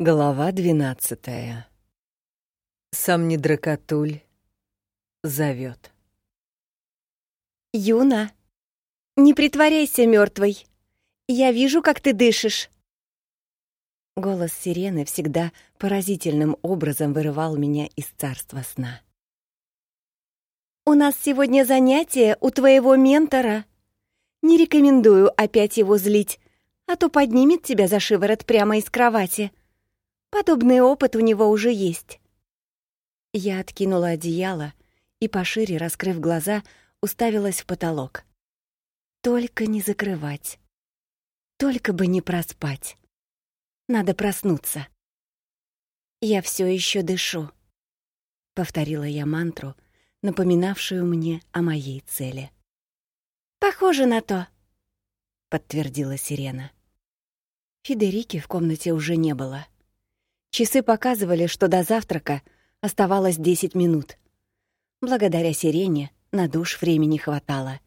Глава двенадцатая. Сам Недракатуль зовет. Юна, не притворяйся мертвой. Я вижу, как ты дышишь. Голос сирены всегда поразительным образом вырывал меня из царства сна. У нас сегодня занятие у твоего ментора. Не рекомендую опять его злить, а то поднимет тебя за шиворот прямо из кровати. Подобный опыт у него уже есть. Я откинула одеяло и, пошире раскрыв глаза, уставилась в потолок. Только не закрывать. Только бы не проспать. Надо проснуться. Я все еще дышу, повторила я мантру, напоминавшую мне о моей цели. Похоже на то, подтвердила Сирена. Федерики в комнате уже не было. Часы показывали, что до завтрака оставалось 10 минут. Благодаря сирене на душ времени хватало,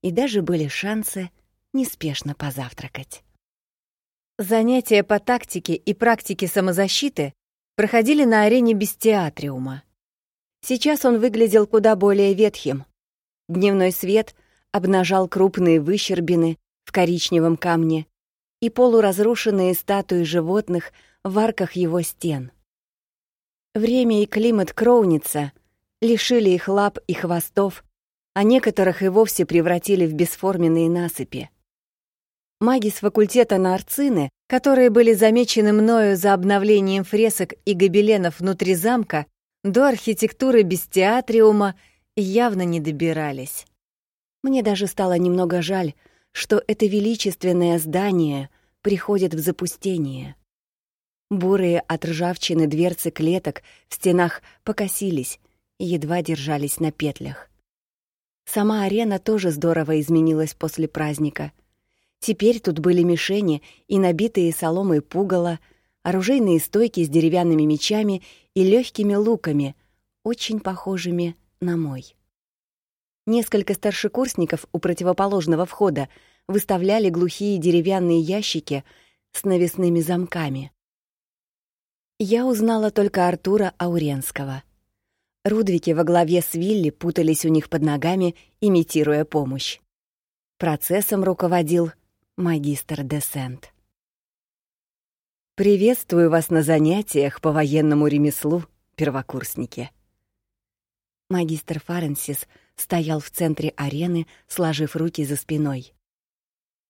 и даже были шансы неспешно позавтракать. Занятия по тактике и практике самозащиты проходили на арене бестиатриума. Сейчас он выглядел куда более ветхим. Дневной свет обнажал крупные выщербины в коричневом камне и полуразрушенные статуи животных в арках его стен. Время и климат Кроуница лишили их лап и хвостов, а некоторых и вовсе превратили в бесформенные насыпи. Маги с факультета Нарцины, которые были замечены мною за обновлением фресок и гобеленов внутри замка, до архитектуры бестиатриума явно не добирались. Мне даже стало немного жаль, что это величественное здание приходит в запустение. Бурые от ржавчины дверцы клеток в стенах покосились и едва держались на петлях. Сама арена тоже здорово изменилась после праздника. Теперь тут были мишени и набитые соломой пугало, оружейные стойки с деревянными мечами и легкими луками, очень похожими на мой. Несколько старшекурсников у противоположного входа выставляли глухие деревянные ящики с навесными замками. Я узнала только Артура Ауренского. Рудвики во главе с Вилли путались у них под ногами, имитируя помощь. Процессом руководил магистр Десент. «Приветствую вас на занятиях по военному ремеслу, первокурсники». Магистр Фаренсис стоял в центре арены, сложив руки за спиной.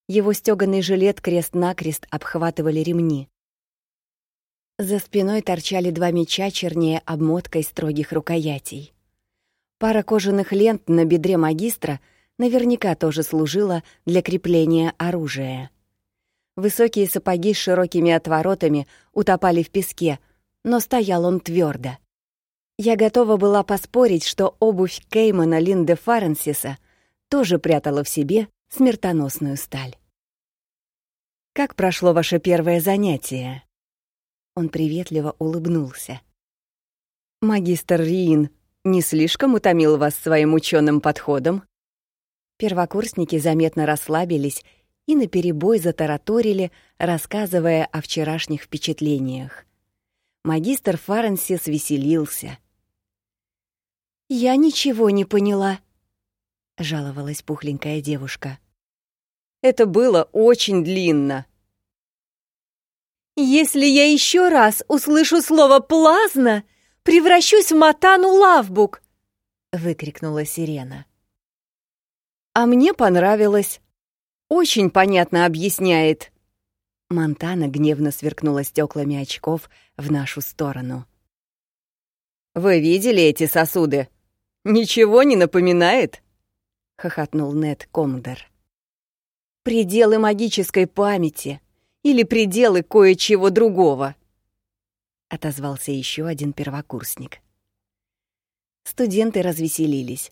Его стёганый жилет крест-накрест обхватывали ремни. За спиной торчали два меча чернее обмоткой строгих рукоятей. Пара кожаных лент на бедре магистра наверняка тоже служила для крепления оружия. Высокие сапоги с широкими отворотами утопали в песке, но стоял он твердо. Я готова была поспорить, что обувь Кеймана Линде Фаренсиса тоже прятала в себе смертоносную сталь. «Как прошло ваше первое занятие?» Он приветливо улыбнулся. «Магистр Риин не слишком утомил вас своим ученым подходом?» Первокурсники заметно расслабились и наперебой затараторили, рассказывая о вчерашних впечатлениях. Магистр Фаренсис веселился. «Я ничего не поняла», — жаловалась пухленькая девушка. «Это было очень длинно», «Если я еще раз услышу слово «плазна», превращусь в Матану Лавбук!» — выкрикнула сирена. «А мне понравилось. Очень понятно объясняет». Монтана гневно сверкнула стеклами очков в нашу сторону. «Вы видели эти сосуды? Ничего не напоминает?» — хохотнул Нед Комдер. «Пределы магической памяти или пределы кое-чего другого?» — отозвался еще один первокурсник. Студенты развеселились.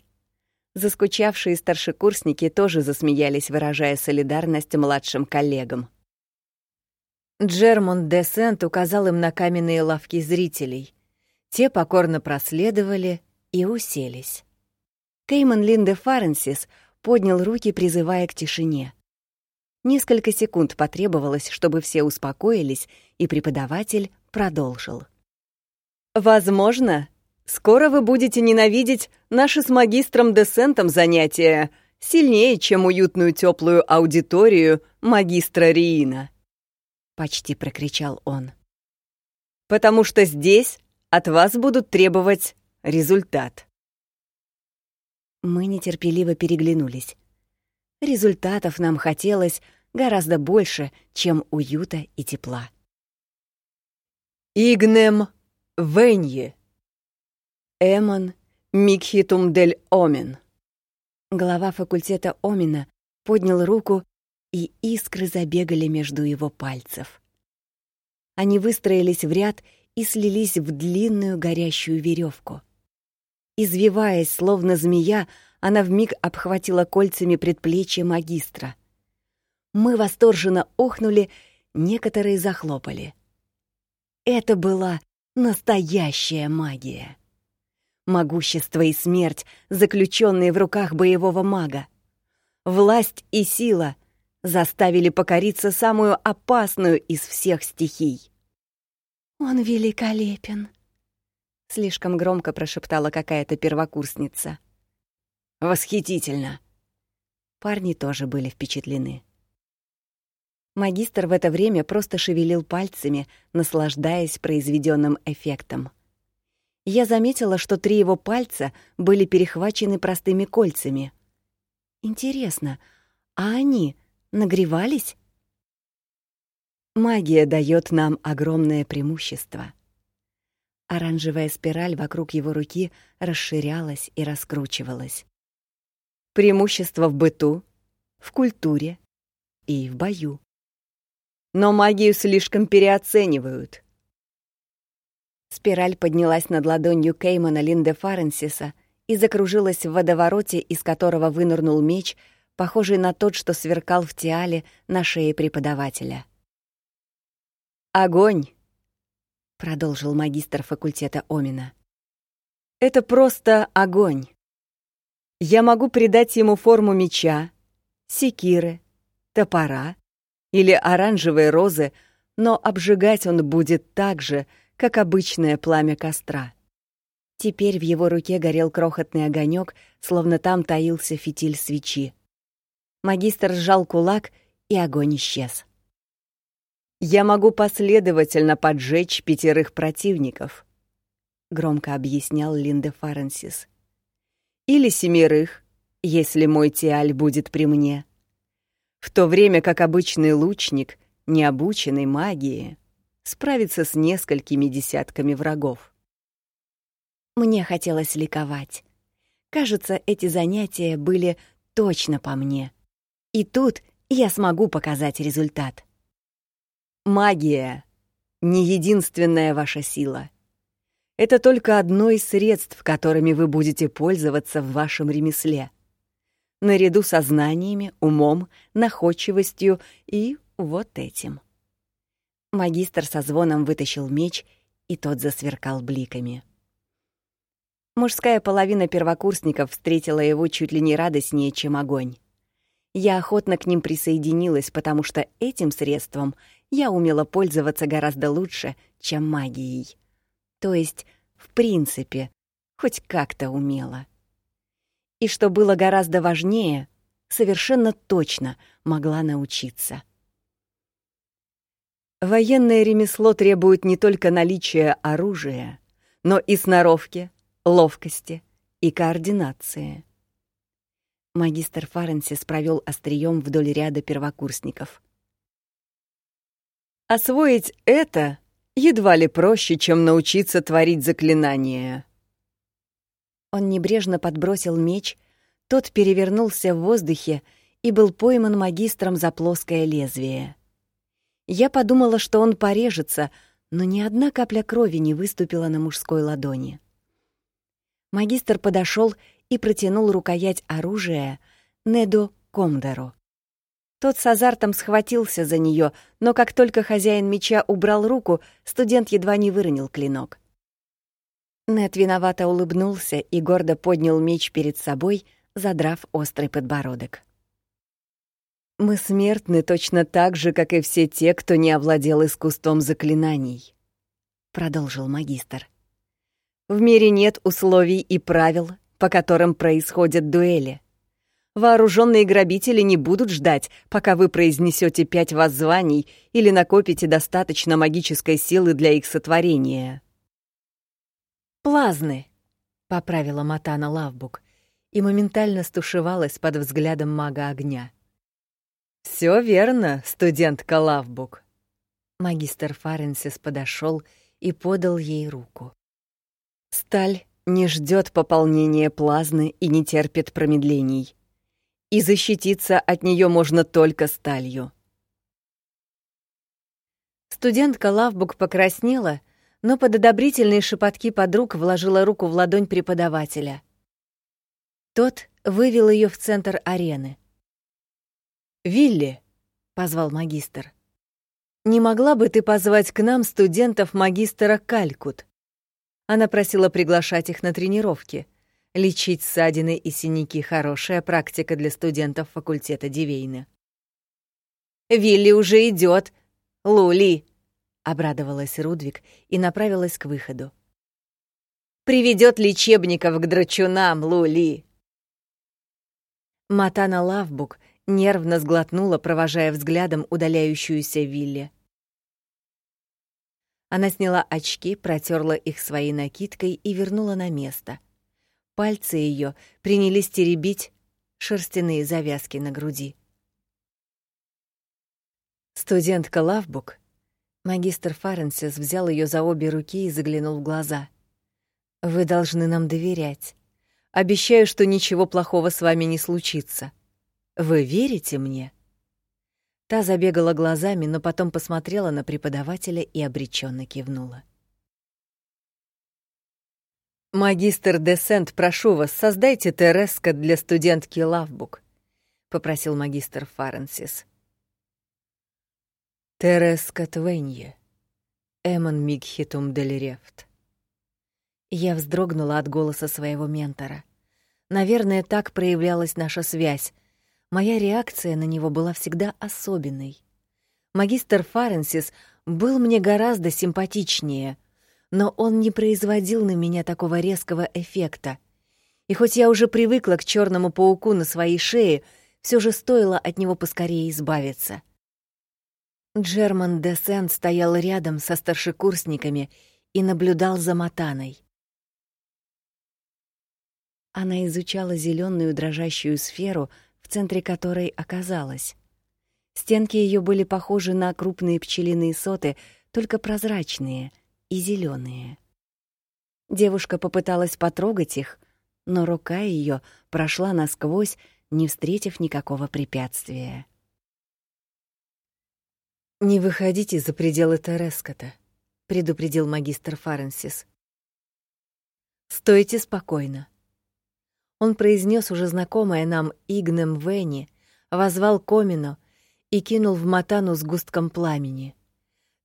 Заскучавшие старшекурсники тоже засмеялись, выражая солидарность младшим коллегам. Джермон де Сент указал им на каменные лавки зрителей. Те покорно проследовали и уселись. Кейман Линде Фаренсис поднял руки, призывая к тишине. Несколько секунд потребовалось, чтобы все успокоились и преподаватель продолжил. «Возможно, скоро вы будете ненавидеть наши с магистром Десентом занятия сильнее, чем уютную теплую аудиторию магистра Риина», — почти прокричал он. «Потому что здесь от вас будут требовать результат». Мы нетерпеливо переглянулись. Результатов нам хотелось гораздо больше, чем уюта и тепла. «Игнем Венье. Эмон Микхитум дель Омен». Глава факультета Омина поднял руку, и искры забегали между его пальцев. Они выстроились в ряд и слились в длинную горящую веревку. Извиваясь, словно змея, она вмиг обхватила кольцами предплечье магистра. Мы восторженно охнули, некоторые захлопали. Это была настоящая магия. Могущество и смерть, заключенные в руках боевого мага. Власть и сила заставили покориться самую опасную из всех стихий. «Он великолепен», — слишком громко прошептала какая-то первокурсница. Восхитительно. Парни тоже были впечатлены. Магистр в это время просто шевелил пальцами, наслаждаясь произведенным эффектом. Я заметила, что три его пальца были перехвачены простыми кольцами. Интересно, а они нагревались? Магия дает нам огромное преимущество. Оранжевая спираль вокруг его руки расширялась и раскручивалась преимущество в быту, в культуре и в бою. Но магию слишком переоценивают. Спираль поднялась над ладонью Кеймана Линде Фаренсиса и закружилась в водовороте, из которого вынырнул меч, похожий на тот, что сверкал в тиале на шее преподавателя. «Огонь!» — продолжил магистр факультета Омина. «Это просто огонь. Я могу придать ему форму меча, секиры, топора или оранжевой розы, но обжигать он будет так же, как обычное пламя костра. Теперь в его руке горел крохотный огонек, словно там таился фитиль свечи. Магистр сжал кулак, и огонь исчез. «Я могу последовательно поджечь пятерых противников», — громко объяснял Линде Фаренсис или семерых, если мой Тиаль будет при мне. В то время как обычный лучник, необученный магии, справится с несколькими десятками врагов. Мне хотелось ликовать. Кажется, эти занятия были точно по мне. И тут я смогу показать результат. Магия — не единственная ваша сила. Это только одно из средств, которыми вы будете пользоваться в вашем ремесле. Наряду со знаниями, умом, находчивостью и вот этим. Магистр со звоном вытащил меч, и тот засверкал бликами. Мужская половина первокурсников встретила его чуть ли не радостнее, чем огонь. Я охотно к ним присоединилась, потому что этим средством я умела пользоваться гораздо лучше, чем магией то есть, в принципе, хоть как-то умела. И что было гораздо важнее, совершенно точно могла научиться. Военное ремесло требует не только наличия оружия, но и сноровки, ловкости и координации. Магистр Фаренсис провел острием вдоль ряда первокурсников. Освоить это едва ли проще, чем научиться творить заклинания. Он небрежно подбросил меч, тот перевернулся в воздухе и был пойман магистром за плоское лезвие. Я подумала, что он порежется, но ни одна капля крови не выступила на мужской ладони. Магистр подошел и протянул рукоять оружия Неду Комдору. Тот с азартом схватился за нее, но как только хозяин меча убрал руку, студент едва не выронил клинок. Нет виновато улыбнулся и гордо поднял меч перед собой, задрав острый подбородок. Мы смертны точно так же, как и все те, кто не овладел искусством заклинаний, продолжил магистр. В мире нет условий и правил, по которым происходят дуэли. Вооруженные грабители не будут ждать, пока вы произнесете пять воззваний или накопите достаточно магической силы для их сотворения. «Плазны», — поправила Матана Лавбук и моментально стушевалась под взглядом мага огня. Все верно, студентка Лавбук. Магистр Фаренсис подошел и подал ей руку. Сталь не ждет пополнения плазмы и не терпит промедлений и защититься от нее можно только сталью. Студентка Лавбук покраснела, но под одобрительные шепотки подруг вложила руку в ладонь преподавателя. Тот вывел ее в центр арены. «Вилли», — позвал магистр, — «не могла бы ты позвать к нам студентов магистра Калькут?» Она просила приглашать их на тренировки. Лечить ссадины и синяки — хорошая практика для студентов факультета Дивейны. «Вилли уже идет, Лули!» — обрадовалась Рудвик и направилась к выходу. «Приведет лечебников к драчунам, Лули!» Матана Лавбук нервно сглотнула, провожая взглядом удаляющуюся Вилли. Она сняла очки, протерла их своей накидкой и вернула на место — Пальцы ее принялись теребить шерстяные завязки на груди. Студентка Лавбук, магистр Фаренсис взял ее за обе руки и заглянул в глаза. Вы должны нам доверять. Обещаю, что ничего плохого с вами не случится. Вы верите мне? Та забегала глазами, но потом посмотрела на преподавателя и обреченно кивнула. «Магистр Десент, прошу вас, создайте Терескот для студентки Лавбук», — попросил магистр Фаренсис. Терескот Венье, Эмон Мигхитум Делерефт. Я вздрогнула от голоса своего ментора. Наверное, так проявлялась наша связь. Моя реакция на него была всегда особенной. Магистр Фаренсис был мне гораздо симпатичнее, но он не производил на меня такого резкого эффекта. И хоть я уже привыкла к черному пауку на своей шее, все же стоило от него поскорее избавиться. Джерман Десент стоял рядом со старшекурсниками и наблюдал за Матаной. Она изучала зеленую дрожащую сферу, в центре которой оказалась. Стенки ее были похожи на крупные пчелиные соты, только прозрачные — и зеленые. Девушка попыталась потрогать их, но рука ее прошла насквозь, не встретив никакого препятствия. «Не выходите за пределы Терескота», — предупредил магистр Фаренсис. «Стойте спокойно». Он произнес уже знакомое нам Игнем Венни, возвал Комину и кинул в Матану с густком пламени —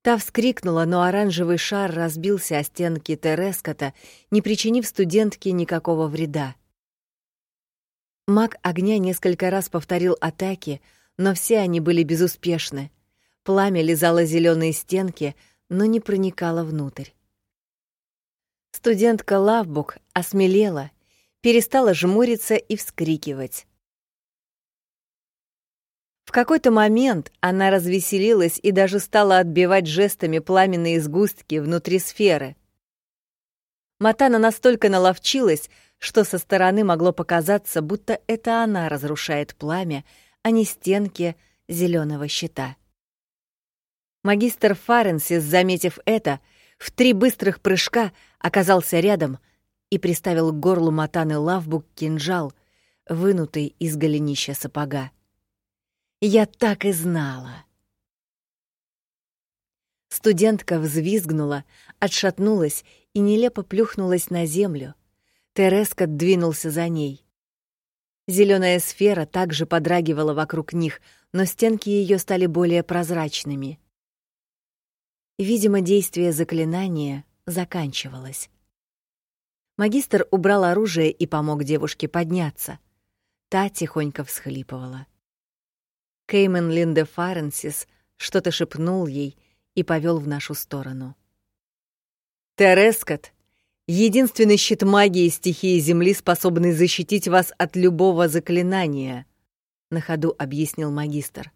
Та вскрикнула, но оранжевый шар разбился о стенки Терескота, не причинив студентке никакого вреда. Маг огня несколько раз повторил атаки, но все они были безуспешны. Пламя лизало зеленые стенки, но не проникало внутрь. Студентка Лавбук осмелела, перестала жмуриться и вскрикивать. В какой-то момент она развеселилась и даже стала отбивать жестами пламенные сгустки внутри сферы. Матана настолько наловчилась, что со стороны могло показаться, будто это она разрушает пламя, а не стенки зеленого щита. Магистр Фаренсис, заметив это, в три быстрых прыжка оказался рядом и приставил к горлу Матаны Лавбук кинжал, вынутый из голенища сапога. Я так и знала. Студентка взвизгнула, отшатнулась и нелепо плюхнулась на землю. Тереска двинулся за ней. Зеленая сфера также подрагивала вокруг них, но стенки ее стали более прозрачными. Видимо, действие заклинания заканчивалось. Магистр убрал оружие и помог девушке подняться. Та тихонько всхлипывала. Кеймен Линде Фаренсис что-то шепнул ей и повел в нашу сторону. Терескот — единственный щит магии стихии Земли, способный защитить вас от любого заклинания, — на ходу объяснил магистр.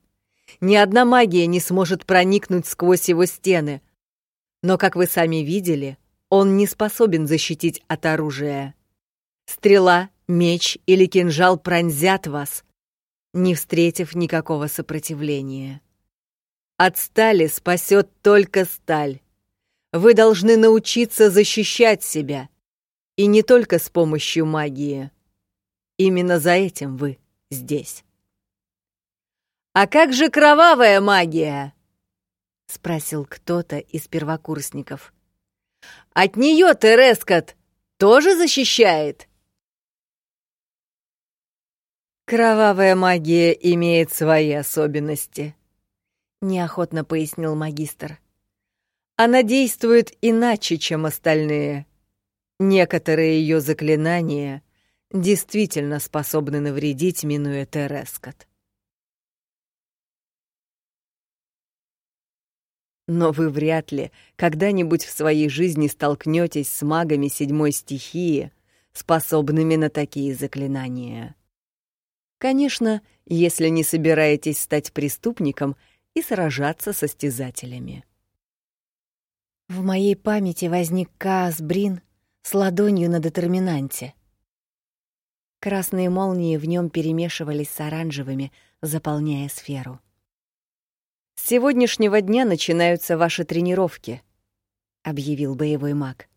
Ни одна магия не сможет проникнуть сквозь его стены. Но, как вы сами видели, он не способен защитить от оружия. Стрела, меч или кинжал пронзят вас, не встретив никакого сопротивления. От стали спасет только сталь. Вы должны научиться защищать себя, и не только с помощью магии. Именно за этим вы здесь. «А как же кровавая магия?» — спросил кто-то из первокурсников. «От нее Терескот тоже защищает?» «Кровавая магия имеет свои особенности», — неохотно пояснил магистр. «Она действует иначе, чем остальные. Некоторые ее заклинания действительно способны навредить, минуя Терескот. Но вы вряд ли когда-нибудь в своей жизни столкнетесь с магами седьмой стихии, способными на такие заклинания. Конечно, если не собираетесь стать преступником и сражаться со стязателями. В моей памяти возник Каас Брин с ладонью на детерминанте. Красные молнии в нем перемешивались с оранжевыми, заполняя сферу. С сегодняшнего дня начинаются ваши тренировки, объявил боевой маг.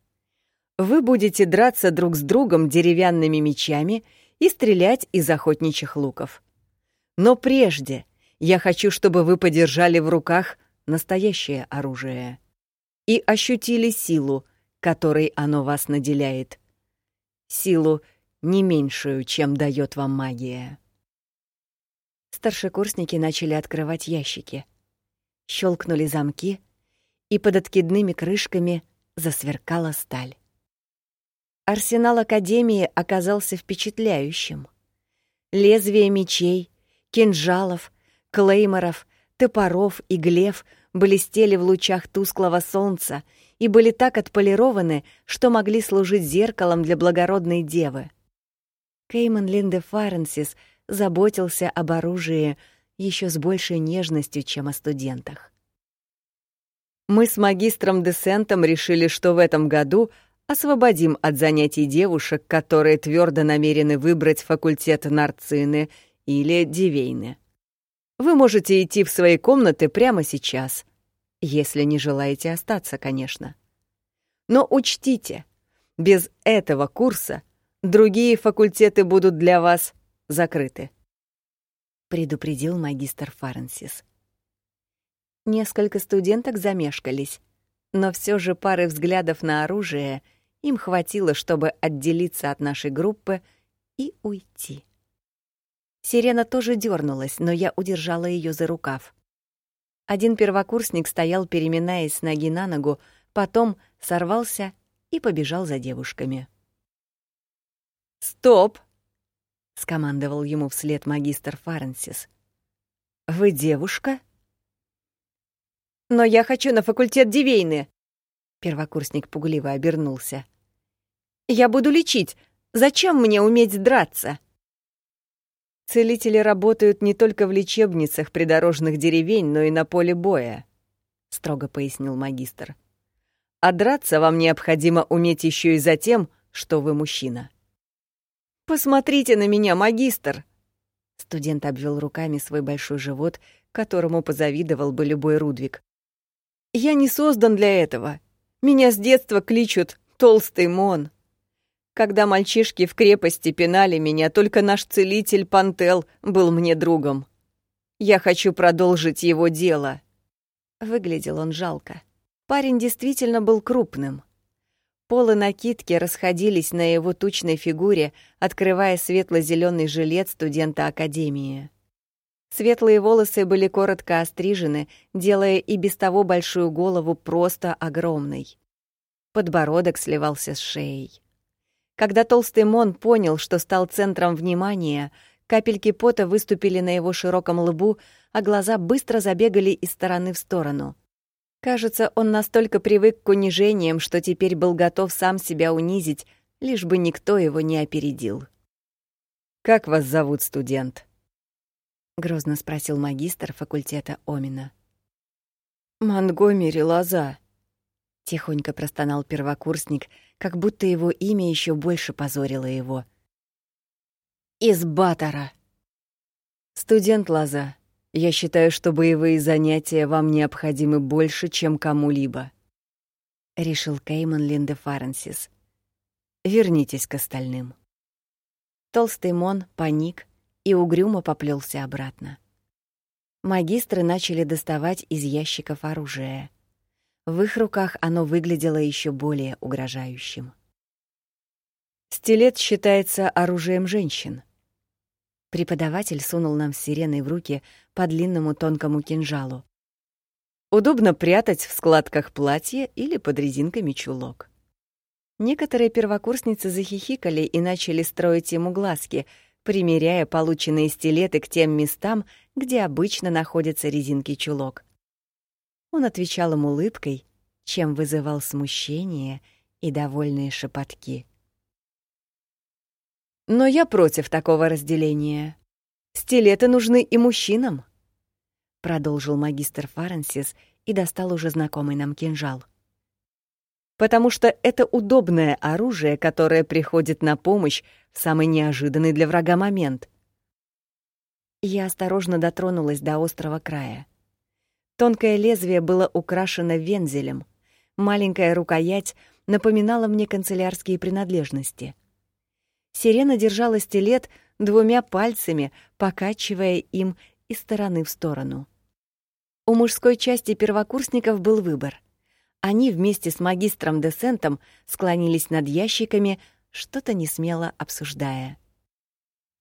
Вы будете драться друг с другом деревянными мечами и стрелять из охотничьих луков. Но прежде я хочу, чтобы вы подержали в руках настоящее оружие и ощутили силу, которой оно вас наделяет. Силу не меньшую, чем дает вам магия. Старшекурсники начали открывать ящики — щелкнули замки, и под откидными крышками засверкала сталь. Арсенал Академии оказался впечатляющим. Лезвия мечей, кинжалов, клейморов, топоров и глев блестели в лучах тусклого солнца и были так отполированы, что могли служить зеркалом для благородной девы. Кейман Линде Фаренсис заботился об оружии, еще с большей нежностью, чем о студентах. Мы с магистром Десентом решили, что в этом году освободим от занятий девушек, которые твердо намерены выбрать факультет нарцины или дивейны. Вы можете идти в свои комнаты прямо сейчас, если не желаете остаться, конечно. Но учтите, без этого курса другие факультеты будут для вас закрыты предупредил магистр Фаренсис. Несколько студенток замешкались, но все же пары взглядов на оружие им хватило, чтобы отделиться от нашей группы и уйти. Сирена тоже дернулась, но я удержала ее за рукав. Один первокурсник стоял, переминаясь с ноги на ногу, потом сорвался и побежал за девушками. «Стоп!» — скомандовал ему вслед магистр Фаренсис. «Вы девушка?» «Но я хочу на факультет Дивейны!» Первокурсник пугливо обернулся. «Я буду лечить. Зачем мне уметь драться?» «Целители работают не только в лечебницах придорожных деревень, но и на поле боя», — строго пояснил магистр. «А драться вам необходимо уметь еще и за тем, что вы мужчина». «Посмотрите на меня, магистр!» Студент обвел руками свой большой живот, которому позавидовал бы любой Рудвик. «Я не создан для этого. Меня с детства кличут «Толстый Мон». Когда мальчишки в крепости пинали меня, только наш целитель Пантел был мне другом. Я хочу продолжить его дело». Выглядел он жалко. Парень действительно был крупным — Полы накидки расходились на его тучной фигуре, открывая светло-зеленый жилет студента академии. Светлые волосы были коротко острижены, делая и без того большую голову просто огромной. Подбородок сливался с шеей. Когда толстый Мон понял, что стал центром внимания, Капельки пота выступили на его широком лбу, а глаза быстро забегали из стороны в сторону. Кажется, он настолько привык к унижениям, что теперь был готов сам себя унизить, лишь бы никто его не опередил. «Как вас зовут, студент?» — грозно спросил магистр факультета Омина. «Монгомери Лоза», — тихонько простонал первокурсник, как будто его имя еще больше позорило его. «Из Батора». «Студент Лоза, я считаю, что боевые занятия вам необходимы больше, чем кому-либо», — решил Кейман Линде Фаренсис. «Вернитесь к остальным». Толстый Мон паник и угрюмо поплелся обратно. Магистры начали доставать из ящиков оружие. В их руках оно выглядело еще более угрожающим. Стилет считается оружием женщин. Преподаватель сунул нам с сиреной в руки по длинному тонкому кинжалу. Удобно прятать в складках платья или под резинками чулок. Некоторые первокурсницы захихикали и начали строить ему глазки, примеряя полученные стилеты к тем местам, где обычно находятся резинки чулок. Он отвечал им улыбкой, чем вызывал смущение и довольные шепотки. Но я против такого разделения. Стилеты нужны и мужчинам, продолжил магистр Фаренсис и достал уже знакомый нам кинжал. Потому что это удобное оружие, которое приходит на помощь в самый неожиданный для врага момент. Я осторожно дотронулась до острого края. Тонкое лезвие было украшено вензелем. Маленькая рукоять напоминала мне канцелярские принадлежности — Сирена держала стилет двумя пальцами, покачивая им из стороны в сторону. У мужской части первокурсников был выбор. Они вместе с магистром Десентом склонились над ящиками, что-то несмело обсуждая.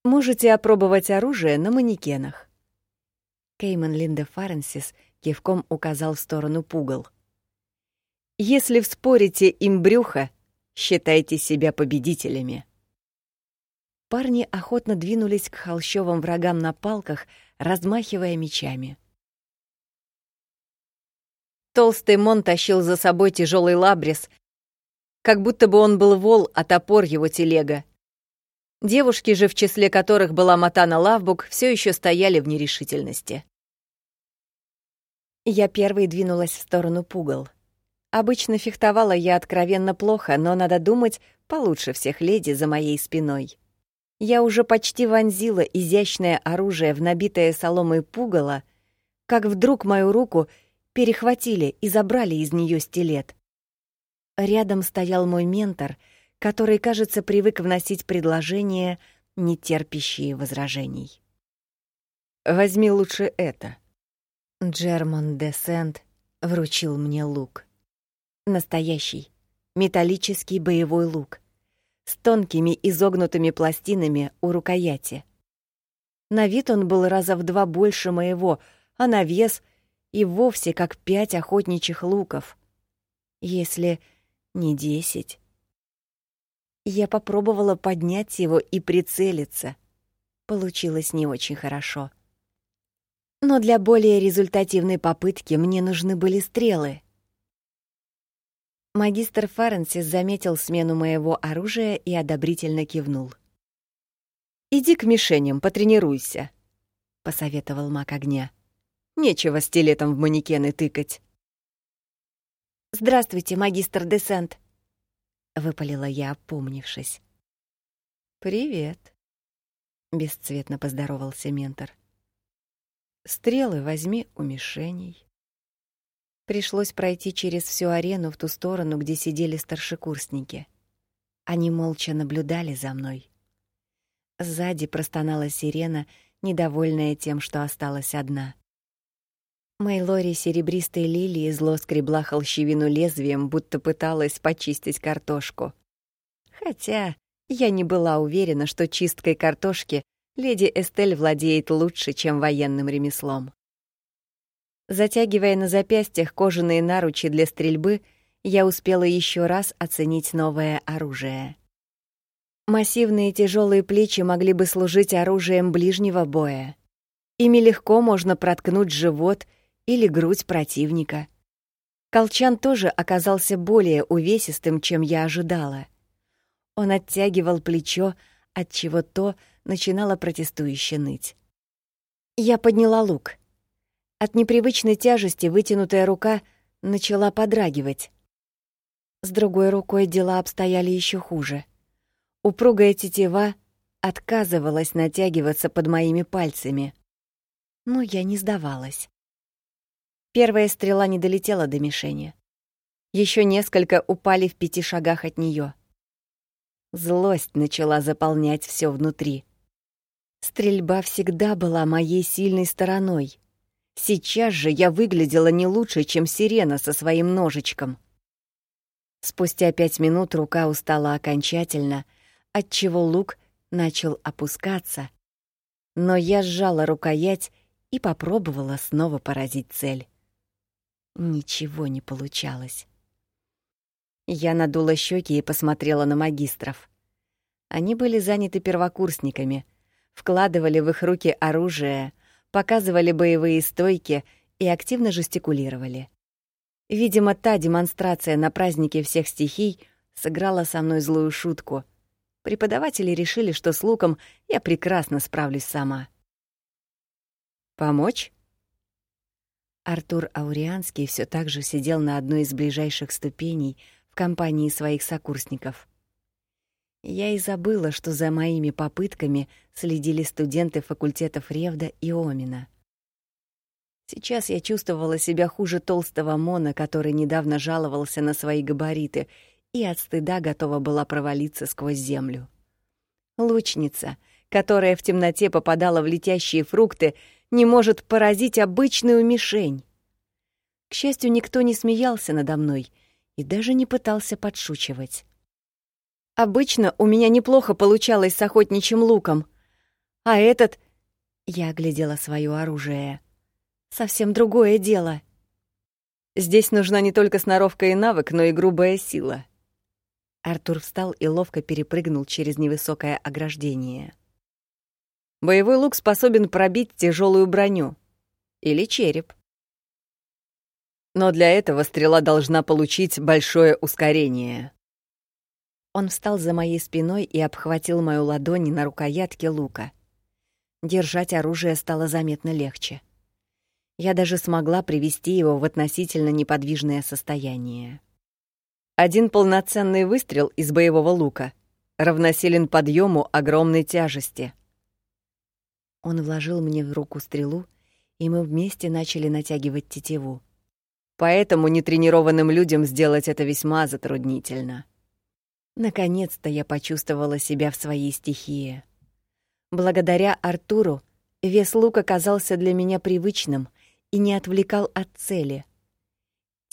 «Можете опробовать оружие на манекенах». Кейман Линде Фаренсис кивком указал в сторону пугал. «Если вспорите им брюхо, считайте себя победителями» парни охотно двинулись к холщовым врагам на палках, размахивая мечами. Толстый Мон тащил за собой тяжелый лабрис, как будто бы он был вол, а топор его телега. Девушки же, в числе которых была Матана Лавбук, все еще стояли в нерешительности. Я первой двинулась в сторону пугал. Обычно фехтовала я откровенно плохо, но, надо думать, получше всех леди за моей спиной. Я уже почти вонзила изящное оружие в набитое соломой пугало, как вдруг мою руку перехватили и забрали из нее стилет. Рядом стоял мой ментор, который, кажется, привык вносить предложения, не терпящие возражений. «Возьми лучше это». Джермон де Сент вручил мне лук. Настоящий, металлический боевой лук с тонкими изогнутыми пластинами у рукояти. На вид он был раза в два больше моего, а на вес и вовсе как пять охотничьих луков. Если не десять. Я попробовала поднять его и прицелиться. Получилось не очень хорошо. Но для более результативной попытки мне нужны были стрелы. Магистр Фаренсис заметил смену моего оружия и одобрительно кивнул. «Иди к мишеням, потренируйся», — посоветовал маг огня. «Нечего стилетом в манекены тыкать». «Здравствуйте, магистр Десент», — выпалила я, опомнившись. «Привет», — бесцветно поздоровался ментор. «Стрелы возьми у мишеней». Пришлось пройти через всю арену в ту сторону, где сидели старшекурсники. Они молча наблюдали за мной. Сзади простонала сирена, недовольная тем, что осталась одна. Мейлори серебристой лилии зло скребла холщевину лезвием, будто пыталась почистить картошку. Хотя я не была уверена, что чисткой картошки леди Эстель владеет лучше, чем военным ремеслом. Затягивая на запястьях кожаные наручи для стрельбы, я успела еще раз оценить новое оружие. Массивные тяжелые плечи могли бы служить оружием ближнего боя. Ими легко можно проткнуть живот или грудь противника. Колчан тоже оказался более увесистым, чем я ожидала. Он оттягивал плечо, от чего то начинало протестующе ныть. Я подняла лук. От непривычной тяжести вытянутая рука начала подрагивать. С другой рукой дела обстояли еще хуже. Упругая тетива отказывалась натягиваться под моими пальцами. Но я не сдавалась. Первая стрела не долетела до мишени. Еще несколько упали в пяти шагах от нее. Злость начала заполнять все внутри. Стрельба всегда была моей сильной стороной. Сейчас же я выглядела не лучше, чем сирена со своим ножичком. Спустя пять минут рука устала окончательно, отчего лук начал опускаться. Но я сжала рукоять и попробовала снова поразить цель. Ничего не получалось. Я надула щеки и посмотрела на магистров. Они были заняты первокурсниками, вкладывали в их руки оружие, показывали боевые стойки и активно жестикулировали. Видимо, та демонстрация на празднике всех стихий сыграла со мной злую шутку — Преподаватели решили, что с луком я прекрасно справлюсь сама. «Помочь?» Артур Аурианский все так же сидел на одной из ближайших ступеней в компании своих сокурсников. Я и забыла, что за моими попытками следили студенты факультетов Ревда и Омина. Сейчас я чувствовала себя хуже толстого Мона, который недавно жаловался на свои габариты и от стыда готова была провалиться сквозь землю. Лучница, которая в темноте попадала в летящие фрукты, не может поразить обычную мишень. К счастью, никто не смеялся надо мной и даже не пытался подшучивать. Обычно у меня неплохо получалось с охотничьим луком, а этот... Я оглядела свое оружие. Совсем другое дело. Здесь нужна не только сноровка и навык, но и грубая сила. Артур встал и ловко перепрыгнул через невысокое ограждение. Боевой лук способен пробить тяжелую броню или череп. Но для этого стрела должна получить большое ускорение. Он встал за моей спиной и обхватил мою ладонь на рукоятке лука. Держать оружие стало заметно легче. Я даже смогла привести его в относительно неподвижное состояние. Один полноценный выстрел из боевого лука равносилен подъему огромной тяжести. Он вложил мне в руку стрелу, и мы вместе начали натягивать тетиву. Поэтому нетренированным людям сделать это весьма затруднительно. Наконец-то я почувствовала себя в своей стихии. Благодаря Артуру вес лука оказался для меня привычным и не отвлекал от цели —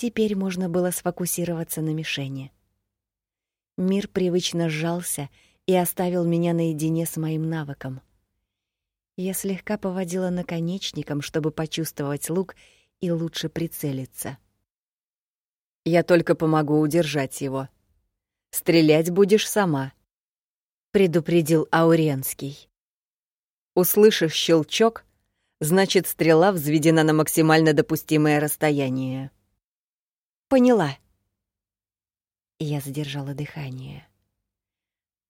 Теперь можно было сфокусироваться на мишени. Мир привычно сжался и оставил меня наедине с моим навыком. Я слегка поводила наконечником, чтобы почувствовать лук и лучше прицелиться. Я только помогу удержать его. Стрелять будешь сама, предупредил Ауренский. Услышишь щелчок, значит, стрела взведена на максимально допустимое расстояние. Поняла. Я задержала дыхание.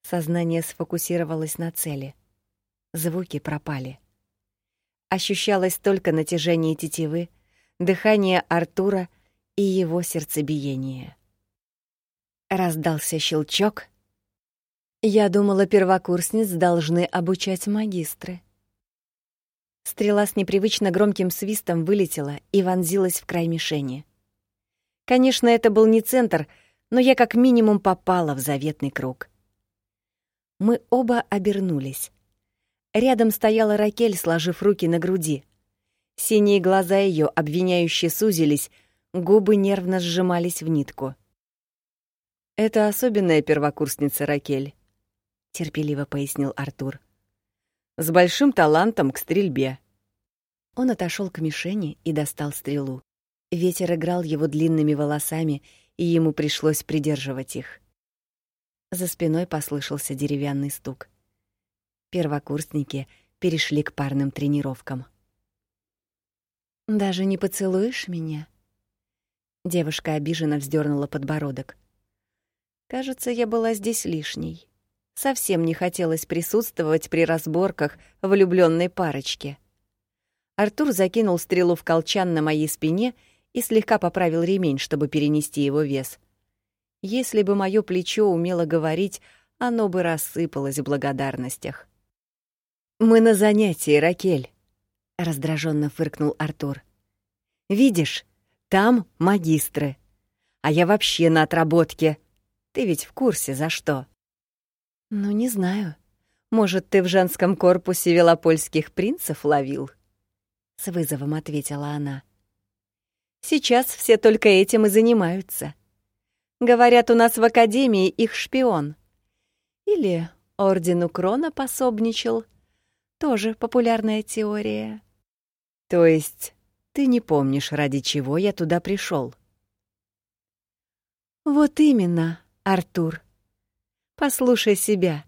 Сознание сфокусировалось на цели. Звуки пропали. Ощущалось только натяжение тетивы, дыхание Артура и его сердцебиение. Раздался щелчок. Я думала, первокурсниц должны обучать магистры. Стрела с непривычно громким свистом вылетела и вонзилась в край мишени. Конечно, это был не центр, но я как минимум попала в заветный круг. Мы оба обернулись. Рядом стояла Ракель, сложив руки на груди. Синие глаза ее обвиняюще сузились, губы нервно сжимались в нитку. «Это особенная первокурсница Ракель», — терпеливо пояснил Артур. «С большим талантом к стрельбе». Он отошел к мишени и достал стрелу. Ветер играл его длинными волосами, и ему пришлось придерживать их. За спиной послышался деревянный стук. Первокурсники перешли к парным тренировкам. Даже не поцелуешь меня? Девушка обиженно вздернула подбородок. Кажется, я была здесь лишней. Совсем не хотелось присутствовать при разборках влюбленной парочки. Артур закинул стрелу в колчан на моей спине и слегка поправил ремень, чтобы перенести его вес. Если бы мое плечо умело говорить, оно бы рассыпалось в благодарностях. «Мы на занятии, Ракель», — раздраженно фыркнул Артур. «Видишь, там магистры, а я вообще на отработке». Ты ведь в курсе, за что? Ну, не знаю. Может, ты в женском корпусе велопольских принцев ловил? С вызовом ответила она. Сейчас все только этим и занимаются. Говорят, у нас в академии их шпион. Или ордену Крона пособничал. Тоже популярная теория. То есть ты не помнишь, ради чего я туда пришел? Вот именно, Артур. Послушай себя.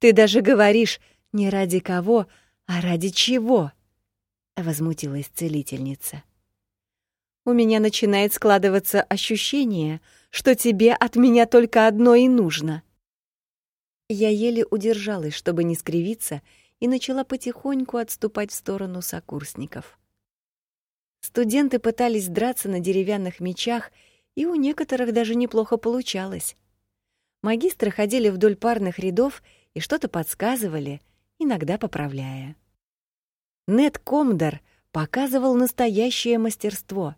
Ты даже говоришь не ради кого, а ради чего? Возмутилась целительница. У меня начинает складываться ощущение, что тебе от меня только одно и нужно. Я еле удержалась, чтобы не скривиться, и начала потихоньку отступать в сторону сокурсников. Студенты пытались драться на деревянных мечах и у некоторых даже неплохо получалось. Магистры ходили вдоль парных рядов и что-то подсказывали, иногда поправляя. Нед Комдор показывал настоящее мастерство.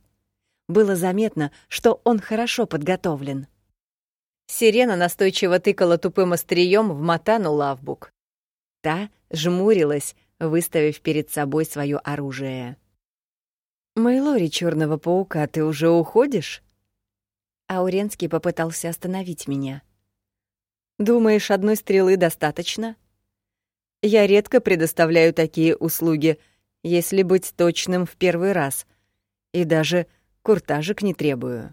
Было заметно, что он хорошо подготовлен. Сирена настойчиво тыкала тупым острием в Матану Лавбук. Та жмурилась, выставив перед собой свое оружие. «Мэйлори черного паука, ты уже уходишь?» Ауренский попытался остановить меня. «Думаешь, одной стрелы достаточно? Я редко предоставляю такие услуги, если быть точным в первый раз, и даже куртажик не требую».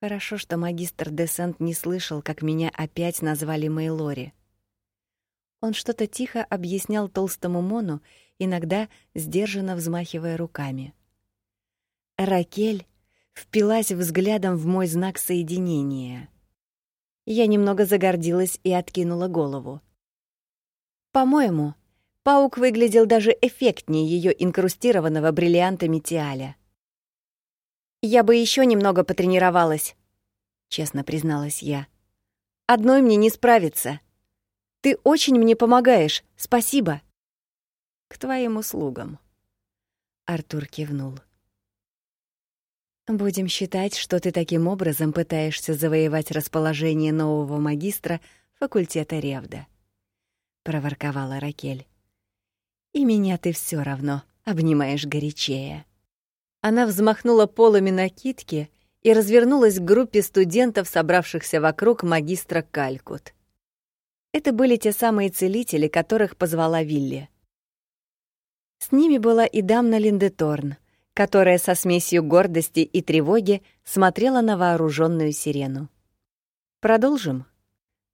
Хорошо, что магистр Десент не слышал, как меня опять назвали Мейлори. Он что-то тихо объяснял толстому Мону, иногда сдержанно взмахивая руками. Ракель впилась взглядом в мой знак соединения. Я немного загордилась и откинула голову. По-моему, паук выглядел даже эффектнее ее инкрустированного бриллиантами тиаля. Я бы еще немного потренировалась, честно призналась я. Одной мне не справиться. Ты очень мне помогаешь. Спасибо. К твоим услугам. Артур кивнул. Будем считать, что ты таким образом пытаешься завоевать расположение нового магистра факультета Ревда, проворковала Ракель. И меня ты все равно обнимаешь горячее. Она взмахнула полами накидки и развернулась к группе студентов, собравшихся вокруг магистра Калькут. Это были те самые целители, которых позвала Вилли. С ними была и дамна Линдеторн — которая со смесью гордости и тревоги смотрела на вооруженную сирену. «Продолжим?»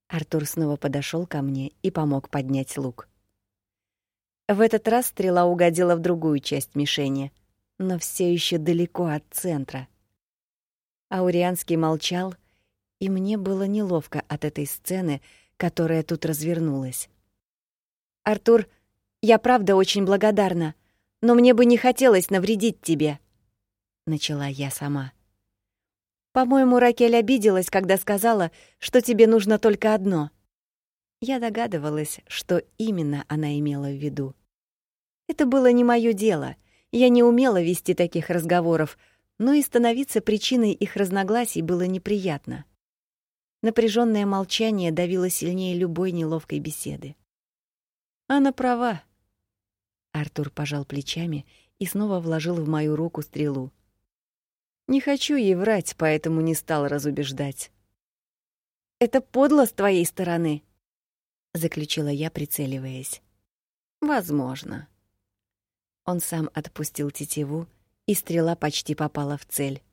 Артур снова подошел ко мне и помог поднять лук. В этот раз стрела угодила в другую часть мишени, но все еще далеко от центра. Аурианский молчал, и мне было неловко от этой сцены, которая тут развернулась. «Артур, я правда очень благодарна», но мне бы не хотелось навредить тебе», — начала я сама. «По-моему, Ракель обиделась, когда сказала, что тебе нужно только одно». Я догадывалась, что именно она имела в виду. Это было не моё дело, я не умела вести таких разговоров, но и становиться причиной их разногласий было неприятно. Напряженное молчание давило сильнее любой неловкой беседы. Она права, Артур пожал плечами и снова вложил в мою руку стрелу. Не хочу ей врать, поэтому не стал разубеждать. Это подло с твоей стороны, заключила я, прицеливаясь. Возможно. Он сам отпустил тетиву, и стрела почти попала в цель.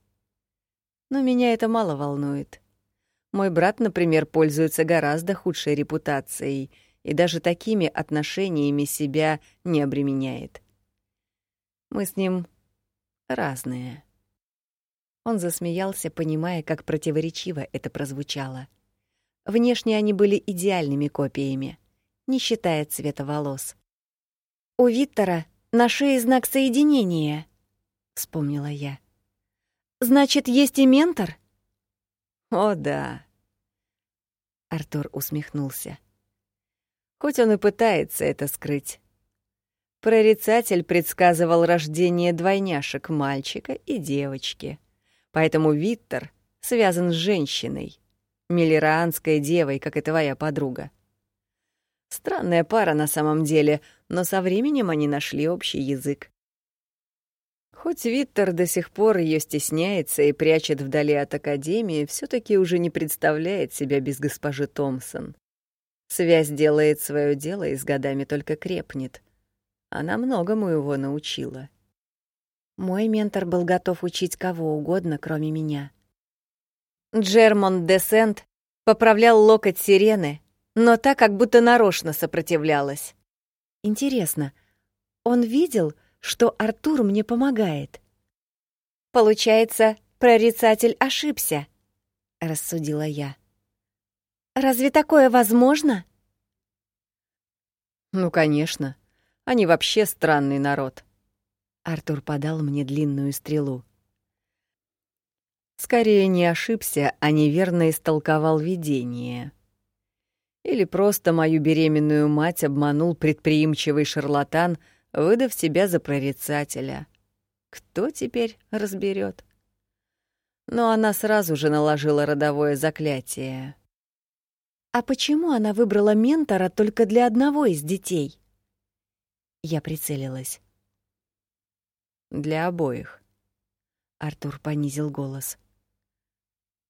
Но меня это мало волнует. Мой брат, например, пользуется гораздо худшей репутацией и даже такими отношениями себя не обременяет. Мы с ним разные. Он засмеялся, понимая, как противоречиво это прозвучало. Внешне они были идеальными копиями, не считая цвета волос. «У Виктора на шее знак соединения», — вспомнила я. «Значит, есть и ментор?» «О, да», — Артур усмехнулся. Хоть он и пытается это скрыть. Прорицатель предсказывал рождение двойняшек мальчика и девочки. Поэтому Виттер связан с женщиной, миллеранской девой, как и твоя подруга. Странная пара на самом деле, но со временем они нашли общий язык. Хоть Виттер до сих пор ее стесняется и прячет вдали от Академии, все таки уже не представляет себя без госпожи Томпсон. Связь делает свое дело и с годами только крепнет. Она многому его научила. Мой ментор был готов учить кого угодно, кроме меня. Джермон Десент поправлял локоть сирены, но так, как будто нарочно сопротивлялась. Интересно, он видел, что Артур мне помогает? Получается, прорицатель ошибся, рассудила я. Разве такое возможно? Ну, конечно. Они вообще странный народ. Артур подал мне длинную стрелу. Скорее не ошибся, а неверно истолковал видение. Или просто мою беременную мать обманул предприимчивый шарлатан, выдав себя за прорицателя. Кто теперь разберет? Но она сразу же наложила родовое заклятие. А почему она выбрала ментора только для одного из детей? Я прицелилась. Для обоих. Артур понизил голос.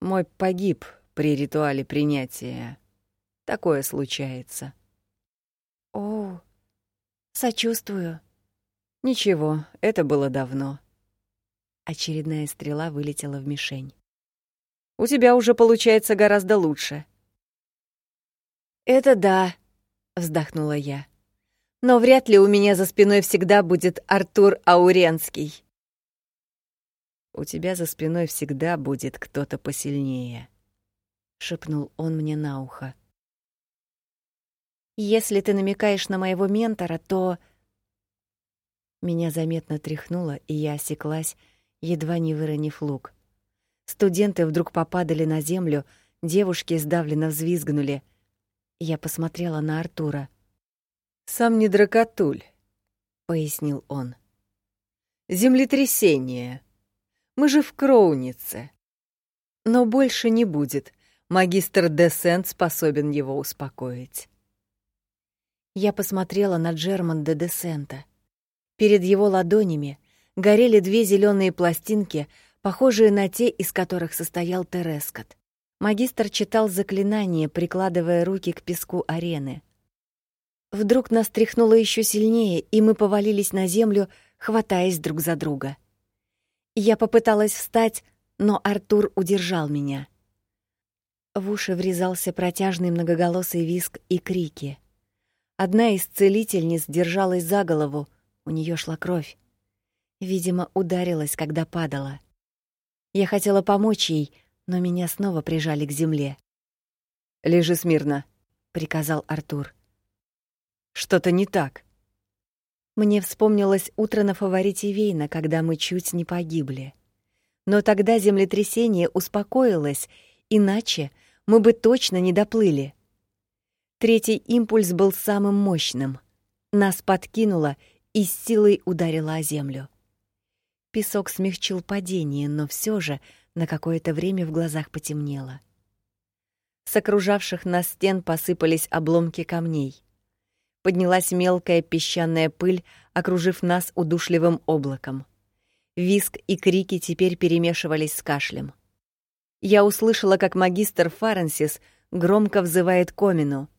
Мой погиб при ритуале принятия. Такое случается. О, сочувствую. Ничего, это было давно. Очередная стрела вылетела в мишень. У тебя уже получается гораздо лучше. Это да, вздохнула я но вряд ли у меня за спиной всегда будет Артур Ауренский. У тебя за спиной всегда будет кто-то посильнее, шепнул он мне на ухо. Если ты намекаешь на моего ментора, то Меня заметно тряхнуло, и я осеклась, едва не выронив лук. Студенты вдруг попадали на землю, девушки сдавленно взвизгнули. Я посмотрела на Артура. Сам не дракотуль, пояснил он. Землетрясение. Мы же в Кроунице. Но больше не будет. Магистр Десент способен его успокоить. Я посмотрела на Джерман де Десента. Перед его ладонями горели две зеленые пластинки, похожие на те, из которых состоял Терескот. Магистр читал заклинание, прикладывая руки к песку арены — Вдруг нас тряхнуло еще сильнее, и мы повалились на землю, хватаясь друг за друга. Я попыталась встать, но Артур удержал меня. В уши врезался протяжный многоголосый визг и крики. Одна из целительниц держалась за голову, у нее шла кровь. Видимо, ударилась, когда падала. Я хотела помочь ей, но меня снова прижали к земле. «Лежи смирно», — приказал Артур. Что-то не так. Мне вспомнилось утро на фаворите Вейна, когда мы чуть не погибли. Но тогда землетрясение успокоилось, иначе мы бы точно не доплыли. Третий импульс был самым мощным. Нас подкинуло и с силой ударило о землю. Песок смягчил падение, но все же на какое-то время в глазах потемнело. С окружавших нас стен посыпались обломки камней. Поднялась мелкая песчаная пыль, окружив нас удушливым облаком. Виск и крики теперь перемешивались с кашлем. Я услышала, как магистр Фаренсис громко взывает Комину.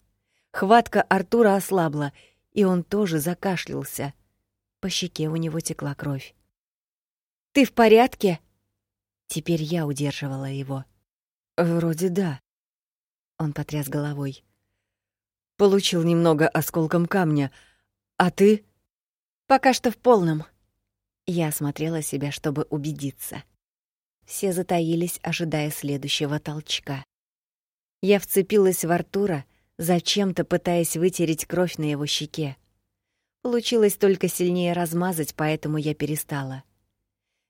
Хватка Артура ослабла, и он тоже закашлялся. По щеке у него текла кровь. «Ты в порядке?» Теперь я удерживала его. «Вроде да», Он потряс головой. Получил немного осколком камня. А ты? Пока что в полном. Я осмотрела себя, чтобы убедиться. Все затаились, ожидая следующего толчка. Я вцепилась в Артура, зачем-то пытаясь вытереть кровь на его щеке. Получилось только сильнее размазать, поэтому я перестала.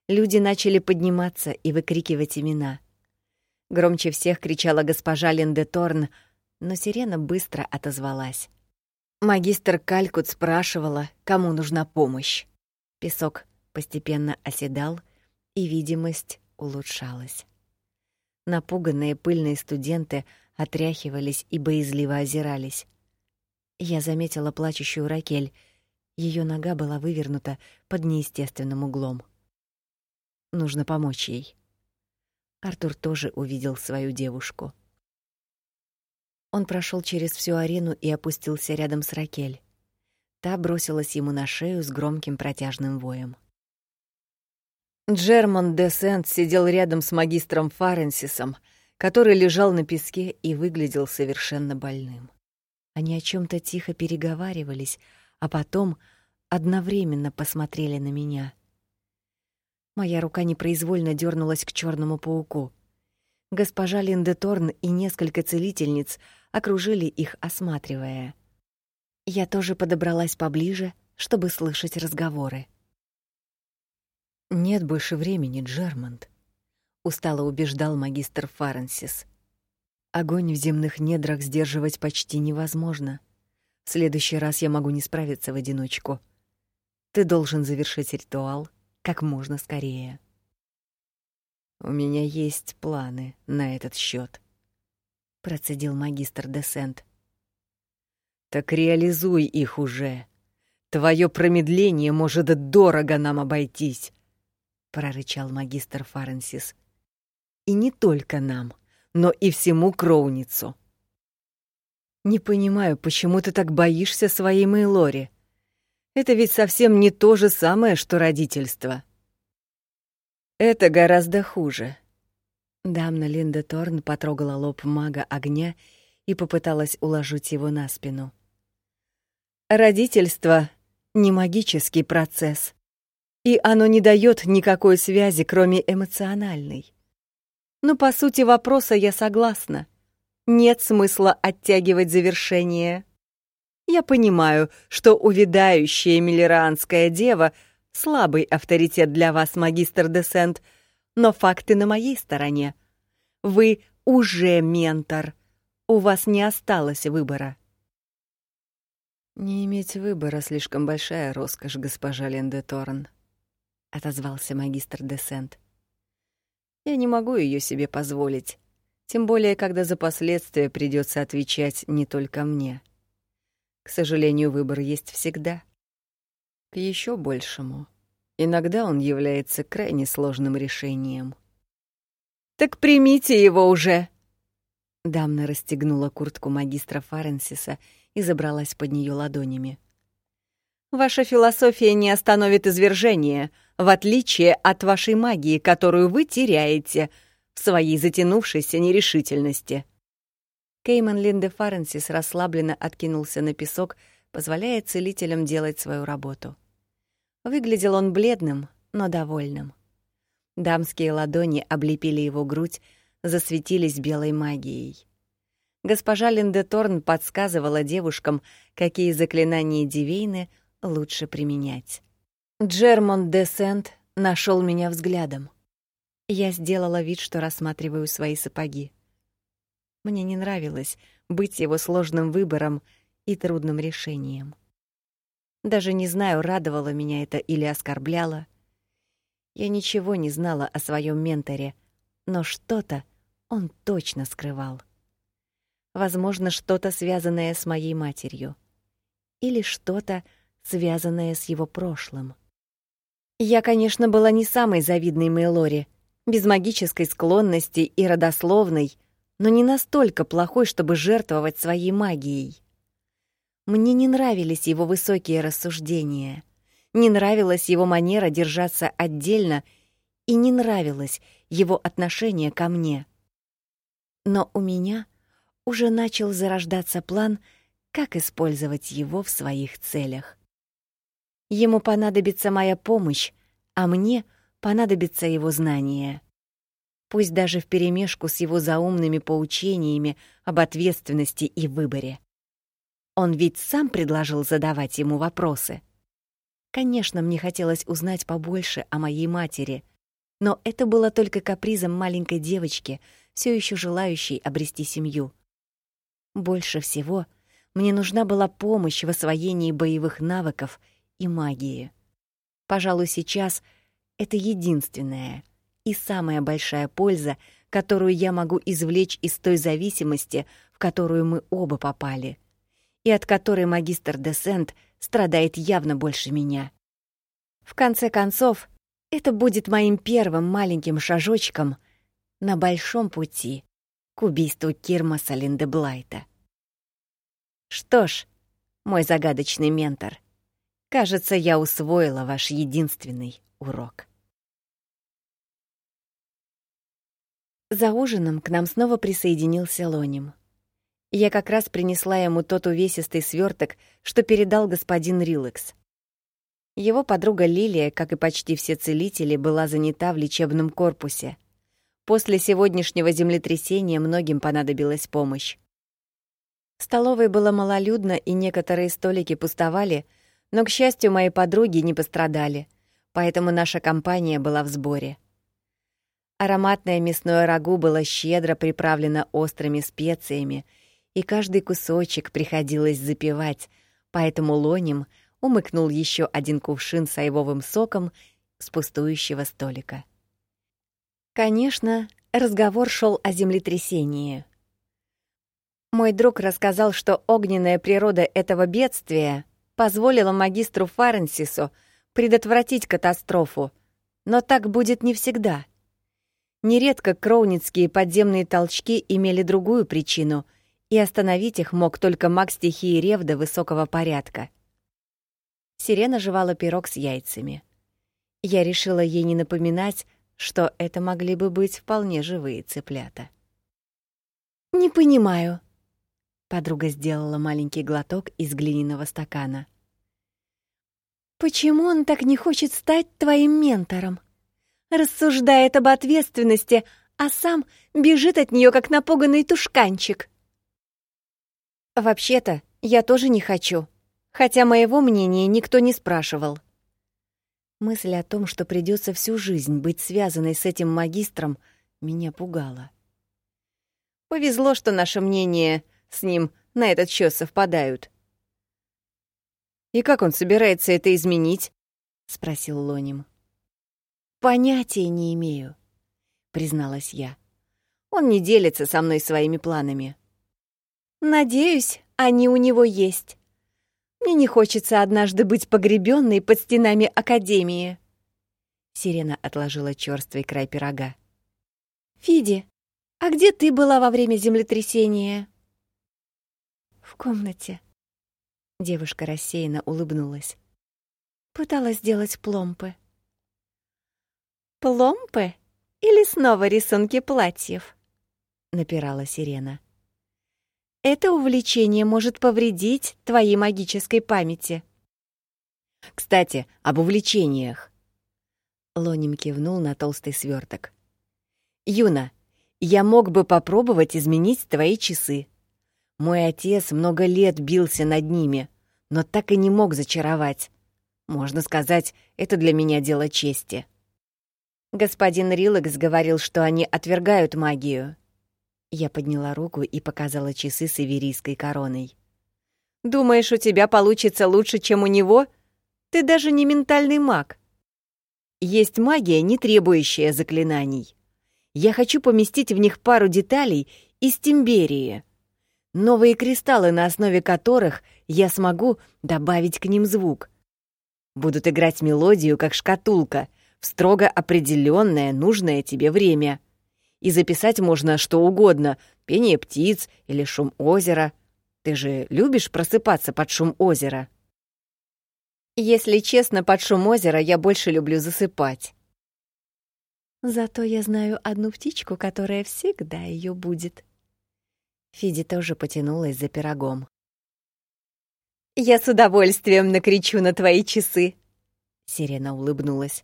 Люди начали подниматься и выкрикивать имена. Громче всех кричала госпожа Линдеторн, но сирена быстро отозвалась. Магистр Калькут спрашивала, кому нужна помощь. Песок постепенно оседал, и видимость улучшалась. Напуганные пыльные студенты отряхивались и боязливо озирались. Я заметила плачущую Ракель. Ее нога была вывернута под неестественным углом. Нужно помочь ей. Артур тоже увидел свою девушку. Он прошел через всю арену и опустился рядом с Ракель. Та бросилась ему на шею с громким протяжным воем. Джермон де Сент сидел рядом с магистром Фаренсисом, который лежал на песке и выглядел совершенно больным. Они о чем то тихо переговаривались, а потом одновременно посмотрели на меня. Моя рука непроизвольно дернулась к черному пауку. Госпожа Линдеторн и несколько целительниц окружили их, осматривая. Я тоже подобралась поближе, чтобы слышать разговоры. Нет больше времени, Джермонт, устало убеждал магистр Фаренсис. Огонь в земных недрах сдерживать почти невозможно. В следующий раз я могу не справиться в одиночку. Ты должен завершить ритуал как можно скорее. У меня есть планы на этот счет, процедил магистр Десент. Так реализуй их уже. Твое промедление может дорого нам обойтись прорычал магистр Фаренсис. И не только нам, но и всему Кроуницу. Не понимаю, почему ты так боишься своей Мейлори. Это ведь совсем не то же самое, что родительство. Это гораздо хуже. Дамна Линда Торн потрогала лоб мага огня и попыталась уложить его на спину. Родительство не магический процесс и оно не дает никакой связи, кроме эмоциональной. Но по сути вопроса я согласна. Нет смысла оттягивать завершение. Я понимаю, что увядающая миллеранская дева — слабый авторитет для вас, магистр Десент, но факты на моей стороне. Вы уже ментор. У вас не осталось выбора. Не иметь выбора — слишком большая роскошь, госпожа Лендеторн отозвался магистр Десент. Я не могу ее себе позволить, тем более когда за последствия придется отвечать не только мне. К сожалению, выбор есть всегда. К еще большему. Иногда он является крайне сложным решением. Так примите его уже. Дамна расстегнула куртку магистра Фаренсиса и забралась под нее ладонями. Ваша философия не остановит извержение, в отличие от вашей магии, которую вы теряете в своей затянувшейся нерешительности. Кейман Линде Фаренсис расслабленно откинулся на песок, позволяя целителям делать свою работу. Выглядел он бледным, но довольным. Дамские ладони облепили его грудь, засветились белой магией. Госпожа Линде Торн подсказывала девушкам, какие заклинания Дивейны — лучше применять. Джермон Десент нашел меня взглядом. Я сделала вид, что рассматриваю свои сапоги. Мне не нравилось быть его сложным выбором и трудным решением. Даже не знаю, радовало меня это или оскорбляло. Я ничего не знала о своем менторе, но что-то он точно скрывал. Возможно, что-то связанное с моей матерью или что-то, связанное с его прошлым. Я, конечно, была не самой завидной Мейлори, без магической склонности и родословной, но не настолько плохой, чтобы жертвовать своей магией. Мне не нравились его высокие рассуждения, не нравилась его манера держаться отдельно и не нравилось его отношение ко мне. Но у меня уже начал зарождаться план, как использовать его в своих целях. Ему понадобится моя помощь, а мне понадобится его знание. Пусть даже вперемешку с его заумными поучениями об ответственности и выборе. Он ведь сам предложил задавать ему вопросы. Конечно, мне хотелось узнать побольше о моей матери, но это было только капризом маленькой девочки, все еще желающей обрести семью. Больше всего мне нужна была помощь в освоении боевых навыков и магии. Пожалуй, сейчас это единственная и самая большая польза, которую я могу извлечь из той зависимости, в которую мы оба попали, и от которой магистр Десент страдает явно больше меня. В конце концов, это будет моим первым маленьким шажочком на большом пути к убийству Кирмаса Линдеблайта. Что ж, мой загадочный ментор, кажется, я усвоила ваш единственный урок. За ужином к нам снова присоединился Лоним. Я как раз принесла ему тот увесистый сверток, что передал господин Рилакс. Его подруга Лилия, как и почти все целители, была занята в лечебном корпусе. После сегодняшнего землетрясения многим понадобилась помощь. В столовой было малолюдно, и некоторые столики пустовали, но, к счастью, мои подруги не пострадали, поэтому наша компания была в сборе. Ароматное мясное рагу было щедро приправлено острыми специями, и каждый кусочек приходилось запивать, поэтому Лоним умыкнул еще один кувшин с айвовым соком с пустующего столика. Конечно, разговор шел о землетрясении. Мой друг рассказал, что огненная природа этого бедствия позволила магистру Фаренсису предотвратить катастрофу, но так будет не всегда — Нередко кроуницкие подземные толчки имели другую причину, и остановить их мог только маг стихии Ревда высокого порядка. Сирена жевала пирог с яйцами. Я решила ей не напоминать, что это могли бы быть вполне живые цыплята. «Не понимаю», — подруга сделала маленький глоток из глиняного стакана. «Почему он так не хочет стать твоим ментором?» Рассуждает об ответственности, а сам бежит от нее, как напуганный тушканчик. Вообще-то, я тоже не хочу, хотя моего мнения никто не спрашивал. Мысль о том, что придется всю жизнь быть связанной с этим магистром, меня пугала. Повезло, что наше мнение с ним на этот счет совпадают. «И как он собирается это изменить?» — спросил Лоним. «Понятия не имею», — призналась я. «Он не делится со мной своими планами». «Надеюсь, они у него есть. Мне не хочется однажды быть погребенной под стенами Академии». Сирена отложила чёрствый край пирога. «Фиди, а где ты была во время землетрясения?» «В комнате». Девушка рассеянно улыбнулась. Пыталась сделать пломпы. «Пломпы? Или снова рисунки платьев?» — напирала Сирена. «Это увлечение может повредить твоей магической памяти». «Кстати, об увлечениях». Лоним кивнул на толстый сверток. «Юна, я мог бы попробовать изменить твои часы. Мой отец много лет бился над ними, но так и не мог зачаровать. Можно сказать, это для меня дело чести». Господин Рилакс говорил, что они отвергают магию. Я подняла руку и показала часы с иверийской короной. «Думаешь, у тебя получится лучше, чем у него? Ты даже не ментальный маг. Есть магия, не требующая заклинаний. Я хочу поместить в них пару деталей из тимберии. Новые кристаллы, на основе которых я смогу добавить к ним звук. Будут играть мелодию, как шкатулка, в строго определенное, нужное тебе время. И записать можно что угодно — пение птиц или шум озера. Ты же любишь просыпаться под шум озера? Если честно, под шум озера я больше люблю засыпать. Зато я знаю одну птичку, которая всегда ее будет. Фиди тоже потянулась за пирогом. «Я с удовольствием накричу на твои часы», — Сирена улыбнулась.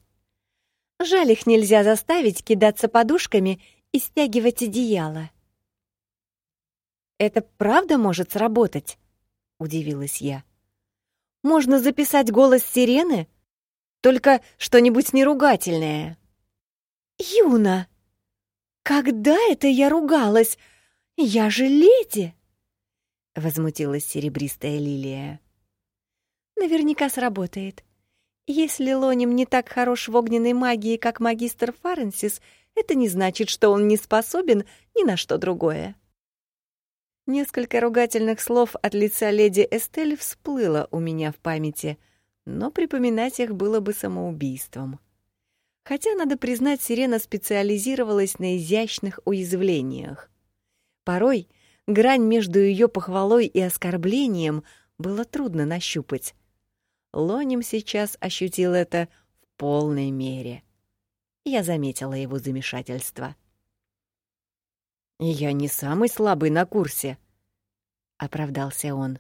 «Жаль, их нельзя заставить кидаться подушками и стягивать одеяло». «Это правда может сработать?» — удивилась я. «Можно записать голос сирены? Только что-нибудь неругательное». «Юна, когда это я ругалась? Я же леди!» — возмутилась серебристая лилия. «Наверняка сработает. Если Лоним не так хорош в огненной магии, как магистр Фаренсис, это не значит, что он не способен ни на что другое». Несколько ругательных слов от лица леди Эстель всплыло у меня в памяти, но припоминать их было бы самоубийством. Хотя, надо признать, сирена специализировалась на изящных уязвлениях. Порой грань между ее похвалой и оскорблением было трудно нащупать. Лоним сейчас ощутил это в полной мере. Я заметила его замешательство. «Я не самый слабый на курсе», — оправдался он.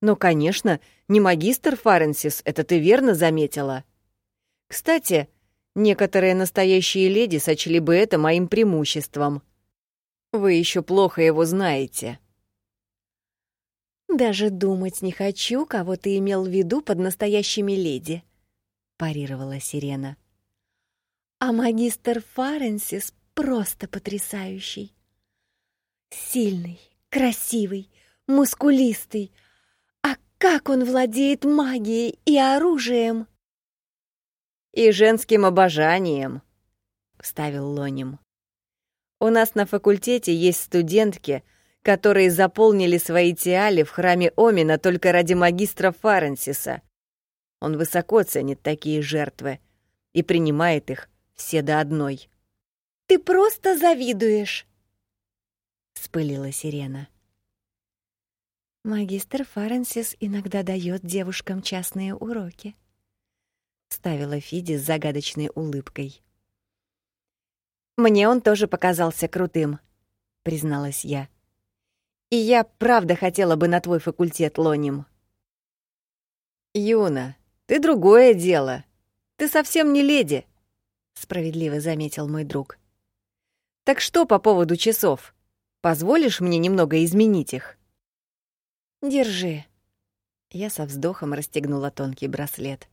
«Но, конечно, не магистр Фаренсис, это ты верно заметила. Кстати, некоторые настоящие леди сочли бы это моим преимуществом. Вы еще плохо его знаете. Даже думать не хочу, кого ты имел в виду под настоящими леди, парировала Сирена. А магистр Фаренсис просто потрясающий. Сильный, красивый, мускулистый. А как он владеет магией и оружием? И женским обожанием, вставил Лоним. У нас на факультете есть студентки, которые заполнили свои тиали в храме Омина только ради магистра Фаренсиса. Он высоко ценит такие жертвы и принимает их все до одной. «Ты просто завидуешь!» — спылила сирена. «Магистр Фаренсис иногда дает девушкам частные уроки», — ставила Фиди с загадочной улыбкой. Мне он тоже показался крутым, призналась я. И я правда хотела бы на твой факультет лоним. Юна, ты другое дело. Ты совсем не леди, справедливо заметил мой друг. Так что по поводу часов? Позволишь мне немного изменить их? Держи. Я со вздохом расстегнула тонкий браслет.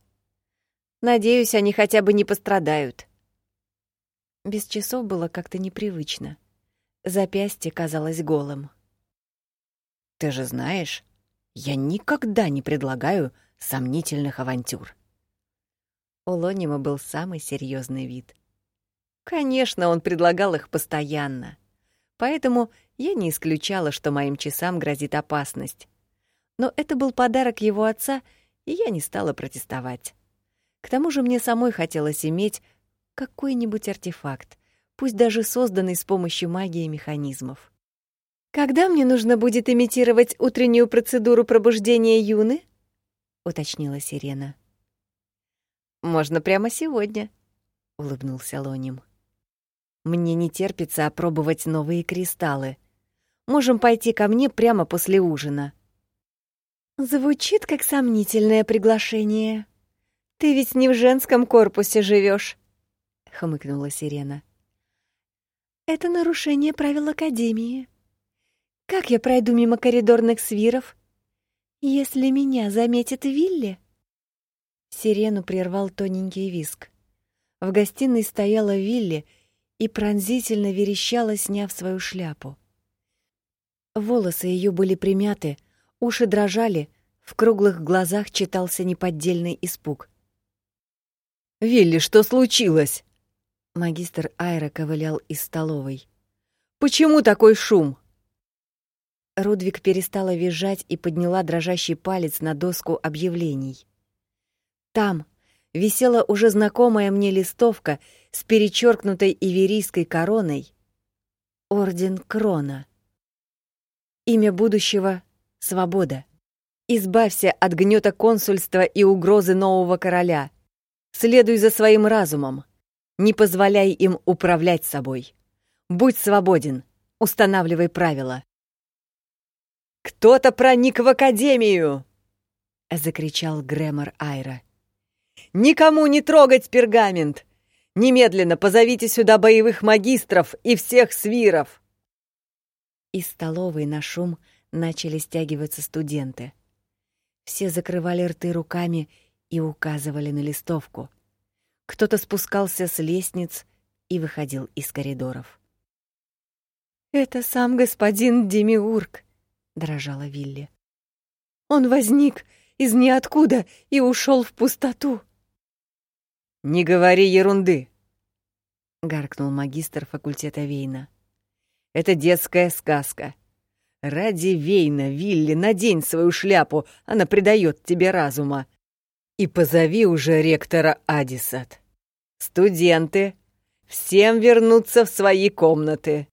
Надеюсь, они хотя бы не пострадают. Без часов было как-то непривычно. Запястье казалось голым. «Ты же знаешь, я никогда не предлагаю сомнительных авантюр». У Лонима был самый серьезный вид. Конечно, он предлагал их постоянно. Поэтому я не исключала, что моим часам грозит опасность. Но это был подарок его отца, и я не стала протестовать. К тому же мне самой хотелось иметь какой-нибудь артефакт, пусть даже созданный с помощью магии механизмов. «Когда мне нужно будет имитировать утреннюю процедуру пробуждения Юны?» — уточнила Сирена. «Можно прямо сегодня», — улыбнулся Лоним. «Мне не терпится опробовать новые кристаллы. Можем пойти ко мне прямо после ужина». «Звучит как сомнительное приглашение. Ты ведь не в женском корпусе живешь хмыкнула Сирена. Это нарушение правил Академии. Как я пройду мимо коридорных свиров, если меня заметит Вилли? Сирену прервал тоненький виск. В гостиной стояла Вилли и пронзительно верещала, сняв свою шляпу. Волосы ее были примяты, уши дрожали, в круглых глазах читался неподдельный испуг. «Вилли, что случилось?» Магистр Айра ковылял из столовой. «Почему такой шум?» Рудвик перестала визжать и подняла дрожащий палец на доску объявлений. Там висела уже знакомая мне листовка с перечеркнутой иверийской короной «Орден Крона». Имя будущего — Свобода. Избавься от гнета консульства и угрозы нового короля. Следуй за своим разумом. Не позволяй им управлять собой. Будь свободен, устанавливай правила. Кто-то проник в академию!» — закричал Грэмор Айра. «Никому не трогать пергамент! Немедленно позовите сюда боевых магистров и всех свиров!» Из столовой на шум начали стягиваться студенты. Все закрывали рты руками и указывали на листовку. Кто-то спускался с лестниц и выходил из коридоров. «Это сам господин Демиург», — дрожала Вилли. «Он возник из ниоткуда и ушел в пустоту». «Не говори ерунды», — гаркнул магистр факультета Вейна. «Это детская сказка. Ради Вейна, Вилли, надень свою шляпу, она придает тебе разума. И позови уже ректора Адисат. Студенты, всем вернуться в свои комнаты.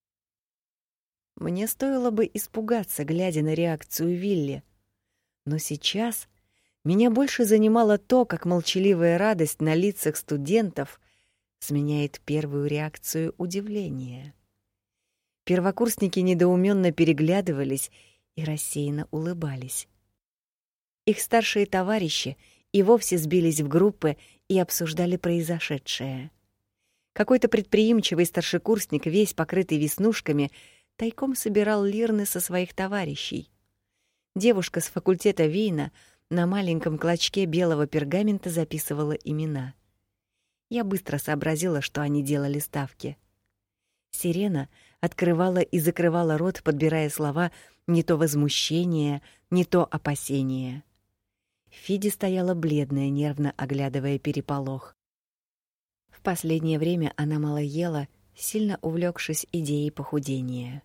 Мне стоило бы испугаться, глядя на реакцию Вилли. Но сейчас меня больше занимало то, как молчаливая радость на лицах студентов сменяет первую реакцию удивления. Первокурсники недоуменно переглядывались и рассеянно улыбались. Их старшие товарищи — и вовсе сбились в группы и обсуждали произошедшее. Какой-то предприимчивый старшекурсник, весь покрытый веснушками, тайком собирал лирны со своих товарищей. Девушка с факультета Вейна на маленьком клочке белого пергамента записывала имена. Я быстро сообразила, что они делали ставки. Сирена открывала и закрывала рот, подбирая слова не то возмущения, не то опасения. Фиди стояла бледная, нервно оглядывая переполох. В последнее время она мало ела, сильно увлекшись идеей похудения.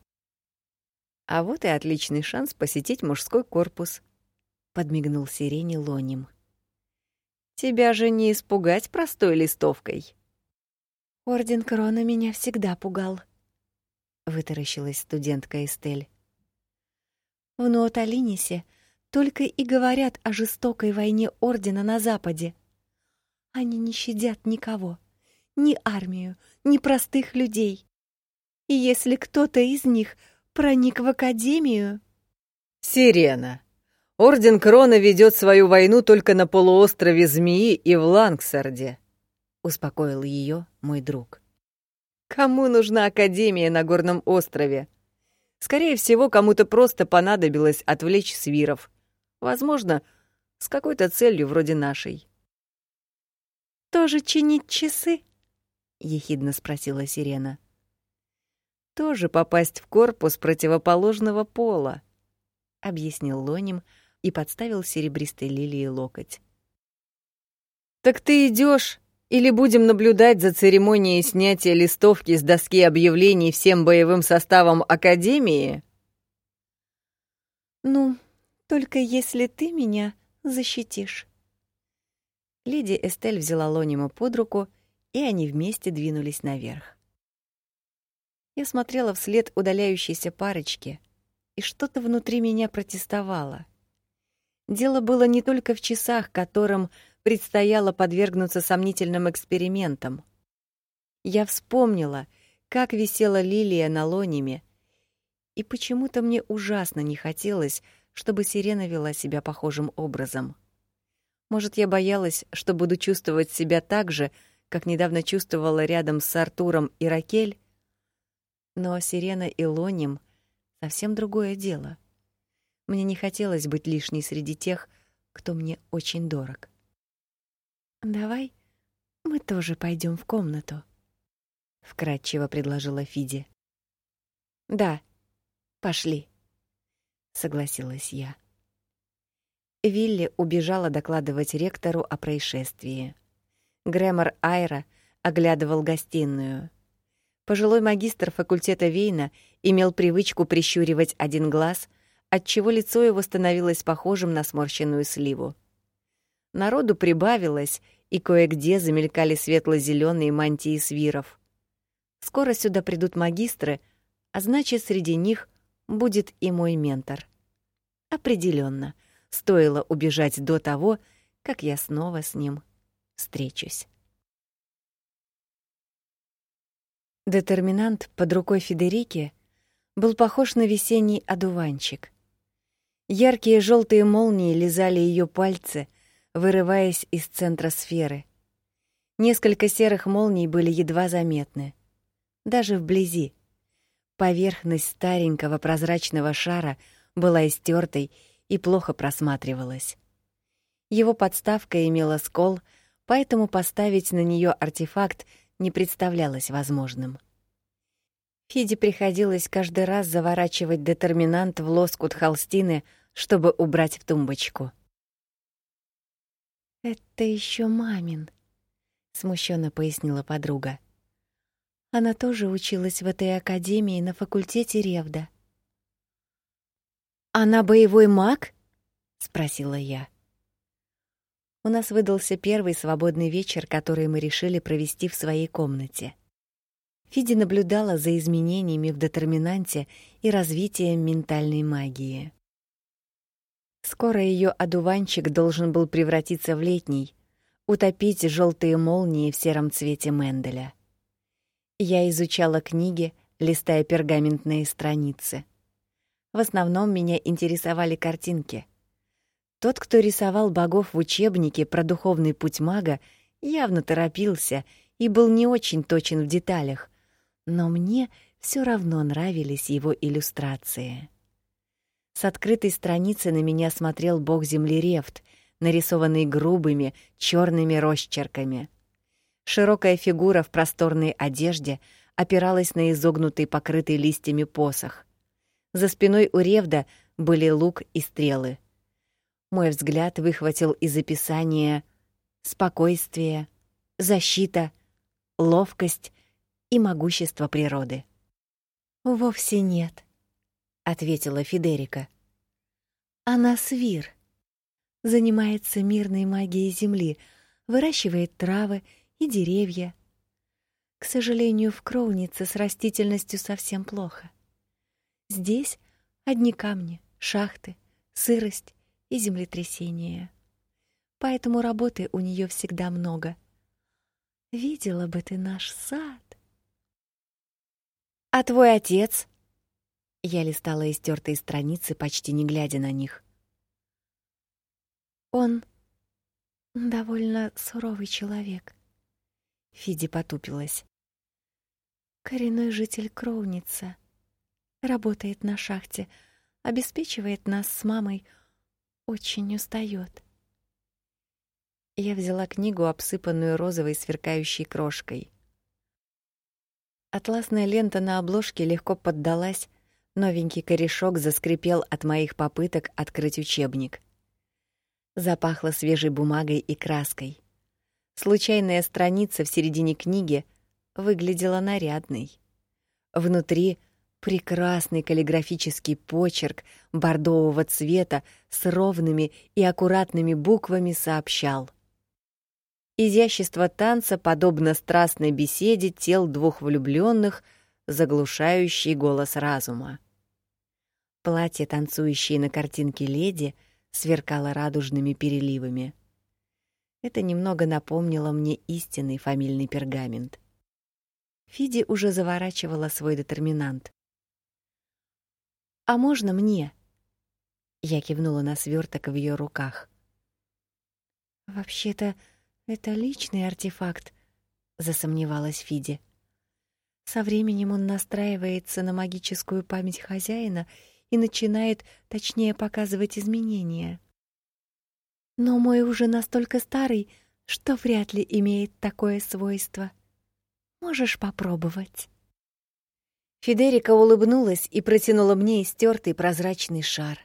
А вот и отличный шанс посетить мужской корпус, подмигнул Сирене Лоним. Тебя же не испугать простой листовкой. Орден Крона меня всегда пугал, вытаращилась студентка Эстель. В Нуоталинисе только и говорят о жестокой войне ордена на западе. Они не щадят никого, ни армию, ни простых людей. И если кто-то из них проник в академию, Сирена. Орден Крона ведет свою войну только на полуострове Змеи и в Лангсарде, успокоил ее мой друг. Кому нужна академия на горном острове? Скорее всего, кому-то просто понадобилось отвлечь свиров, Возможно, с какой-то целью вроде нашей. «Тоже чинить часы?» — ехидно спросила Сирена. «Тоже попасть в корпус противоположного пола», — объяснил Лоним и подставил серебристой лилии локоть. «Так ты идешь или будем наблюдать за церемонией снятия листовки с доски объявлений всем боевым составом Академии?» «Ну, только если ты меня защитишь. Леди Эстель взяла Лонима под руку, и они вместе двинулись наверх. Я смотрела вслед удаляющейся парочке, и что-то внутри меня протестовало. Дело было не только в часах, которым предстояло подвергнуться сомнительным экспериментам. Я вспомнила, как висела лилия на лониме, и почему-то мне ужасно не хотелось, чтобы Сирена вела себя похожим образом. Может, я боялась, что буду чувствовать себя так же, как недавно чувствовала рядом с Артуром и Ракель? Но Сирена и Лоним — совсем другое дело. Мне не хотелось быть лишней среди тех, кто мне очень дорог. «Давай мы тоже пойдем в комнату», — вкратчиво предложила Фиди. «Да, пошли» согласилась я. Вилли убежала докладывать ректору о происшествии. Грэмор Айра оглядывал гостиную. Пожилой магистр факультета Вейна имел привычку прищуривать один глаз, отчего лицо его становилось похожим на сморщенную сливу. Народу прибавилось, и кое-где замелькали светло зеленые мантии свиров. Скоро сюда придут магистры, а значит, среди них будет и мой ментор. Определенно, стоило убежать до того, как я снова с ним встречусь. Детерминант под рукой Федерики был похож на весенний одуванчик. Яркие желтые молнии лизали ее пальцы, вырываясь из центра сферы. Несколько серых молний были едва заметны, даже вблизи. Поверхность старенького прозрачного шара была истертой и плохо просматривалась. Его подставка имела скол, поэтому поставить на нее артефакт не представлялось возможным. Фиде приходилось каждый раз заворачивать детерминант в лоскут холстины, чтобы убрать в тумбочку. Это еще мамин, смущенно пояснила подруга. Она тоже училась в этой академии на факультете Ревда. Она боевой маг? спросила я. У нас выдался первый свободный вечер, который мы решили провести в своей комнате. Фиди наблюдала за изменениями в детерминанте и развитием ментальной магии. Скоро ее одуванчик должен был превратиться в летний, утопить желтые молнии в сером цвете Менделя. Я изучала книги, листая пергаментные страницы. В основном меня интересовали картинки. Тот, кто рисовал богов в учебнике про духовный путь мага, явно торопился и был не очень точен в деталях, но мне все равно нравились его иллюстрации. С открытой страницы на меня смотрел бог земли Рефт, нарисованный грубыми черными росчерками. Широкая фигура в просторной одежде опиралась на изогнутый покрытый листьями посох. За спиной у Ревда были лук и стрелы. Мой взгляд выхватил из описания спокойствие, защита, ловкость и могущество природы. Вовсе нет, ответила Федерика. Она свир. Занимается мирной магией земли, выращивает травы и деревья. К сожалению, в Кроунице с растительностью совсем плохо. Здесь одни камни, шахты, сырость и землетрясения. Поэтому работы у нее всегда много. Видела бы ты наш сад. А твой отец? Я листала истертые страницы, почти не глядя на них. Он довольно суровый человек. Фиди потупилась. Коренной житель Кроуница. Работает на шахте, обеспечивает нас с мамой, очень устает. Я взяла книгу, обсыпанную розовой сверкающей крошкой. Атласная лента на обложке легко поддалась, новенький корешок заскрипел от моих попыток открыть учебник. Запахло свежей бумагой и краской. Случайная страница в середине книги выглядела нарядной. Внутри прекрасный каллиграфический почерк бордового цвета с ровными и аккуратными буквами сообщал: Изящество танца подобно страстной беседе тел двух влюбленных, заглушающий голос разума. Платье, танцующее на картинке леди, сверкало радужными переливами. Это немного напомнило мне истинный фамильный пергамент. Фиди уже заворачивала свой детерминант. А можно мне? Я кивнула на сверток в ее руках. Вообще-то это личный артефакт, засомневалась Фиди. Со временем он настраивается на магическую память хозяина и начинает точнее показывать изменения. Но мой уже настолько старый, что вряд ли имеет такое свойство. Можешь попробовать. Федерика улыбнулась и протянула мне истертый прозрачный шар.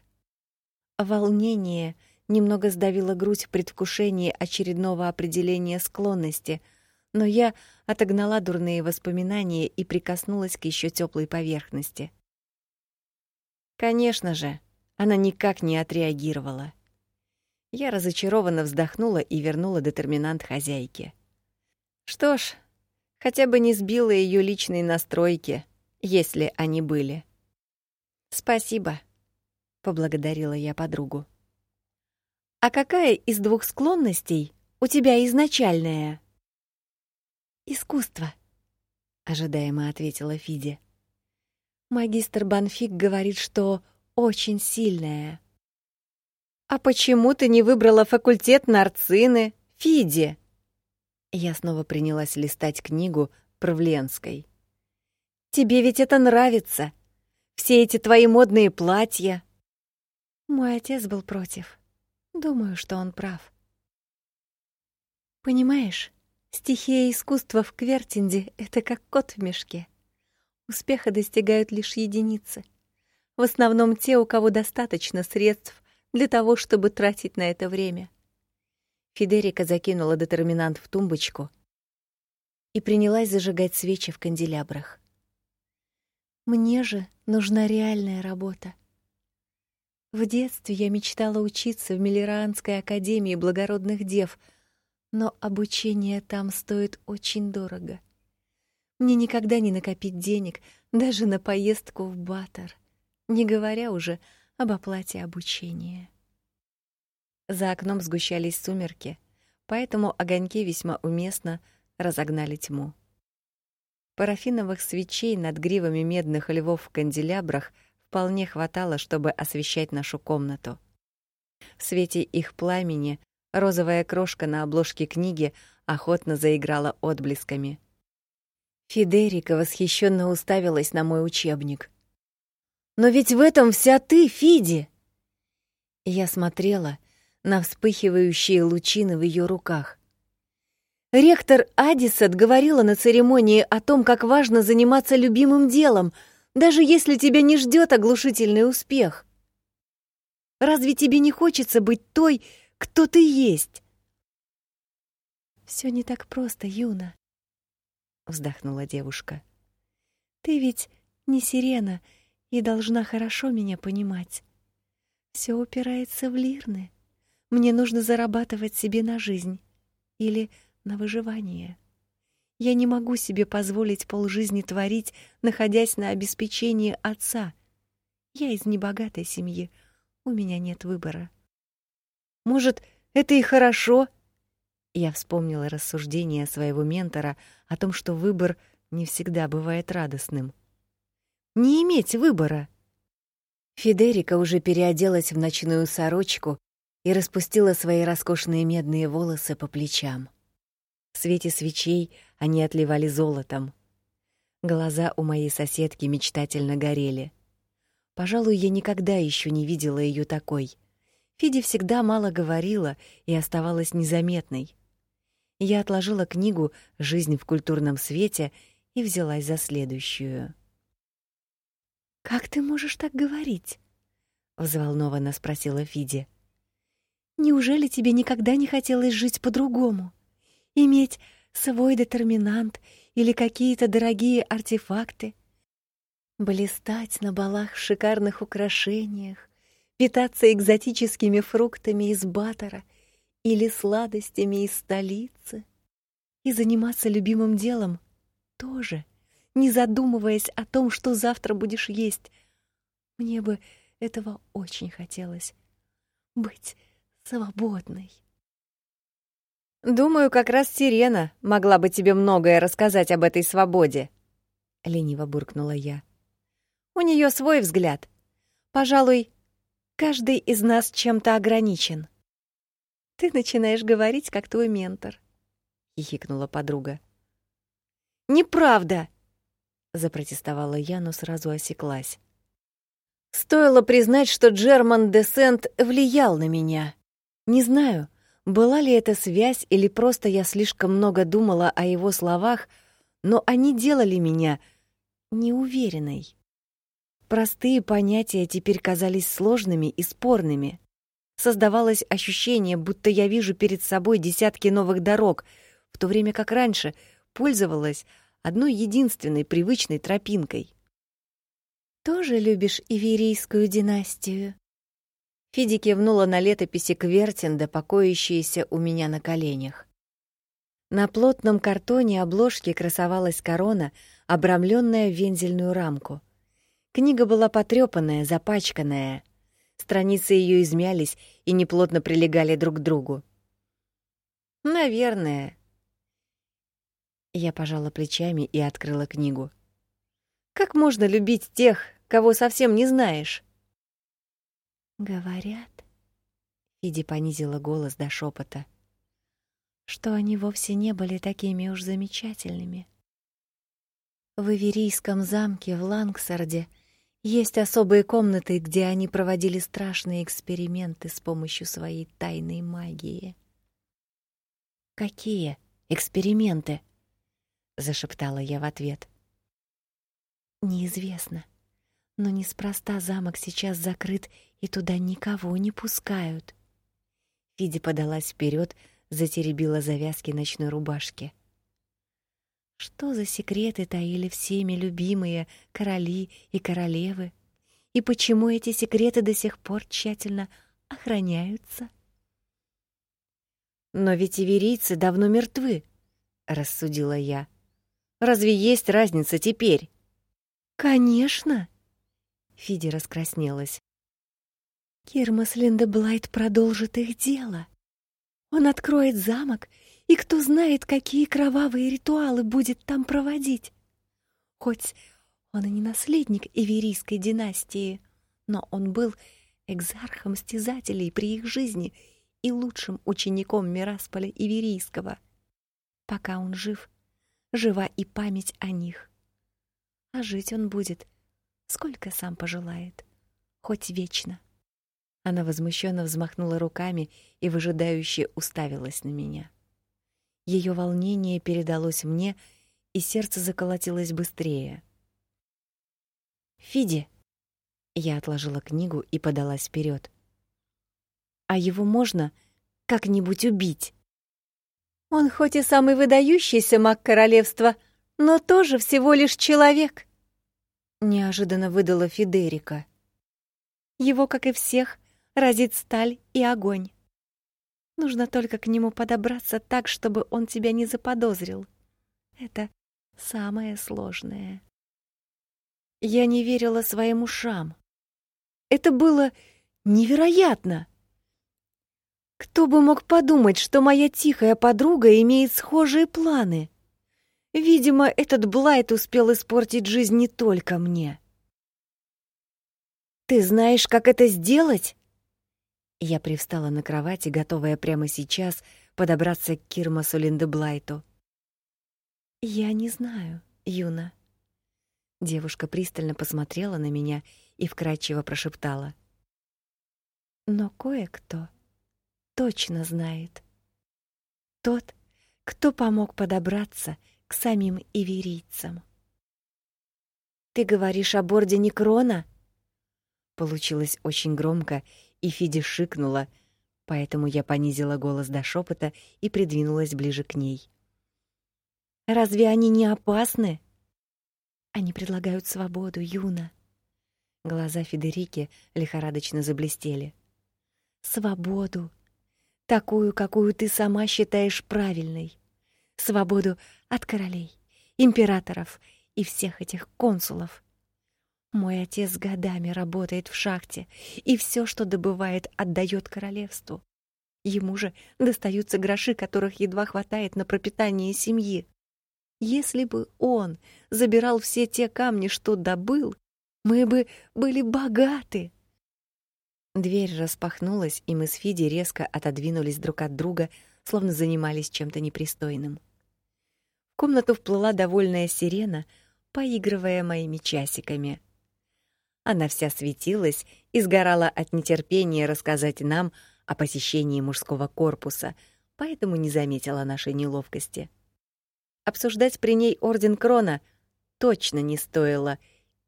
Волнение немного сдавило грудь в предвкушении очередного определения склонности, но я отогнала дурные воспоминания и прикоснулась к еще теплой поверхности. Конечно же, она никак не отреагировала. Я разочарованно вздохнула и вернула детерминант хозяйке. Что ж, хотя бы не сбила ее личные настройки, если они были. Спасибо, поблагодарила я подругу. А какая из двух склонностей у тебя изначальная? Искусство, ожидаемо ответила Фиди. Магистр Банфик говорит, что очень сильная. А почему ты не выбрала факультет нарцины, Фиди? Я снова принялась листать книгу Правленской. Тебе ведь это нравится. Все эти твои модные платья. Мой отец был против. Думаю, что он прав. Понимаешь, стихия искусства в Квертинде — это как кот в мешке. Успеха достигают лишь единицы. В основном те, у кого достаточно средств для того, чтобы тратить на это время. Федерика закинула детерминант в тумбочку и принялась зажигать свечи в канделябрах. Мне же нужна реальная работа. В детстве я мечтала учиться в Миллеранской академии благородных дев, но обучение там стоит очень дорого. Мне никогда не накопить денег даже на поездку в Батор, не говоря уже об оплате обучения. За окном сгущались сумерки, поэтому огоньки весьма уместно разогнали тьму. Парафиновых свечей над гривами медных львов в канделябрах вполне хватало, чтобы освещать нашу комнату. В свете их пламени розовая крошка на обложке книги охотно заиграла отблесками. Федерика восхищенно уставилась на мой учебник. «Но ведь в этом вся ты, Фиди!» Я смотрела на вспыхивающие лучины в ее руках. Ректор Адисет говорила на церемонии о том, как важно заниматься любимым делом, даже если тебя не ждет оглушительный успех. Разве тебе не хочется быть той, кто ты есть? Все не так просто, Юна вздохнула девушка. Ты ведь не сирена и должна хорошо меня понимать. Все упирается в лирны. Мне нужно зарабатывать себе на жизнь или на выживание. Я не могу себе позволить полжизни творить, находясь на обеспечении отца. Я из небогатой семьи, у меня нет выбора. Может, это и хорошо, я вспомнила рассуждения своего ментора о том, что выбор не всегда бывает радостным. Не иметь выбора. Федерика уже переоделась в ночную сорочку и распустила свои роскошные медные волосы по плечам. В свете свечей они отливали золотом. Глаза у моей соседки мечтательно горели. Пожалуй, я никогда еще не видела ее такой. Фиди всегда мало говорила и оставалась незаметной. Я отложила книгу Жизнь в культурном свете и взялась за следующую. Как ты можешь так говорить? взволнованно спросила Фиди. Неужели тебе никогда не хотелось жить по-другому? Иметь свой детерминант или какие-то дорогие артефакты? Блистать на балах в шикарных украшениях, питаться экзотическими фруктами из Батора — или сладостями из столицы, и заниматься любимым делом тоже, не задумываясь о том, что завтра будешь есть. Мне бы этого очень хотелось быть свободной. Думаю, как раз Сирена могла бы тебе многое рассказать об этой свободе, лениво буркнула я. У нее свой взгляд. Пожалуй, каждый из нас чем-то ограничен. Ты начинаешь говорить, как твой ментор, хихикнула подруга. Неправда, запротестовала я, но сразу осеклась. Стоило признать, что Джерман Десент влиял на меня. Не знаю, была ли это связь или просто я слишком много думала о его словах, но они делали меня неуверенной. Простые понятия теперь казались сложными и спорными. Создавалось ощущение, будто я вижу перед собой десятки новых дорог, в то время как раньше пользовалась одной единственной привычной тропинкой. «Тоже любишь Иверийскую династию?» Фиди кивнула на летописи Квертинда, покоящиеся у меня на коленях. На плотном картоне обложки красовалась корона, обрамленная в вензельную рамку. Книга была потрёпанная, запачканная — Страницы ее измялись и неплотно прилегали друг к другу. Наверное. Я пожала плечами и открыла книгу. Как можно любить тех, кого совсем не знаешь? Говорят, Фиди понизила голос до шепота, что они вовсе не были такими уж замечательными. В Иверийском замке в Лангсарде есть особые комнаты, где они проводили страшные эксперименты с помощью своей тайной магии. Какие эксперименты? зашептала я в ответ. Неизвестно. Но неспроста замок сейчас закрыт, и туда никого не пускают. Фиди подалась вперед, затеребила завязки ночной рубашки. Что за секреты таили всеми любимые короли и королевы? И почему эти секреты до сих пор тщательно охраняются? Но ведь иверийцы давно мертвы, рассудила я. Разве есть разница теперь? Конечно. Фиди раскраснелась. Кирмас Линдеблайт продолжит их дело. Он откроет замок, и кто знает, какие кровавые ритуалы будет там проводить. Хоть он и не наследник Иверийской династии, но он был экзархом стязателей при их жизни и лучшим учеником Мирасполя Иверийского. Пока он жив, жива и память о них. А жить он будет, сколько сам пожелает, хоть вечно. Она возмущенно взмахнула руками и выжидающе уставилась на меня. Ее волнение передалось мне, и сердце заколотилось быстрее. Фиди. Я отложила книгу и подалась вперед. А его можно как-нибудь убить? Он хоть и самый выдающийся маг королевства, но тоже всего лишь человек. Неожиданно выдала Федерика. Его, как и всех, разит сталь и огонь. Нужно только к нему подобраться так, чтобы он тебя не заподозрил. Это самое сложное. Я не верила своим ушам. Это было невероятно. Кто бы мог подумать, что моя тихая подруга имеет схожие планы? Видимо, этот Блайт успел испортить жизнь не только мне. Ты знаешь, как это сделать? Я привстала на кровати, готовая прямо сейчас подобраться к Кирмасу Линдеблайту. Я не знаю, Юна. Девушка пристально посмотрела на меня и вкрадчиво прошептала: "Но кое-кто точно знает. Тот, кто помог подобраться к самим иверийцам. Ты говоришь об ордене Крона? Получилось очень громко, и Фиди шикнула, поэтому я понизила голос до шепота и придвинулась ближе к ней. Разве они не опасны? Они предлагают свободу, Юна. Глаза Федерики лихорадочно заблестели. Свободу, такую, какую ты сама считаешь правильной. Свободу от королей, императоров и всех этих консулов. Мой отец годами работает в шахте, и все, что добывает, отдает королевству. Ему же достаются гроши, которых едва хватает на пропитание семьи. Если бы он забирал все те камни, что добыл, мы бы были богаты. Дверь распахнулась, и мы с Фиди резко отодвинулись друг от друга, словно занимались чем-то непристойным. В комнату вплыла довольная сирена, поигрывая моими часиками. Она вся светилась и сгорала от нетерпения рассказать нам о посещении мужского корпуса, поэтому не заметила нашей неловкости. Обсуждать при ней орден Крона точно не стоило,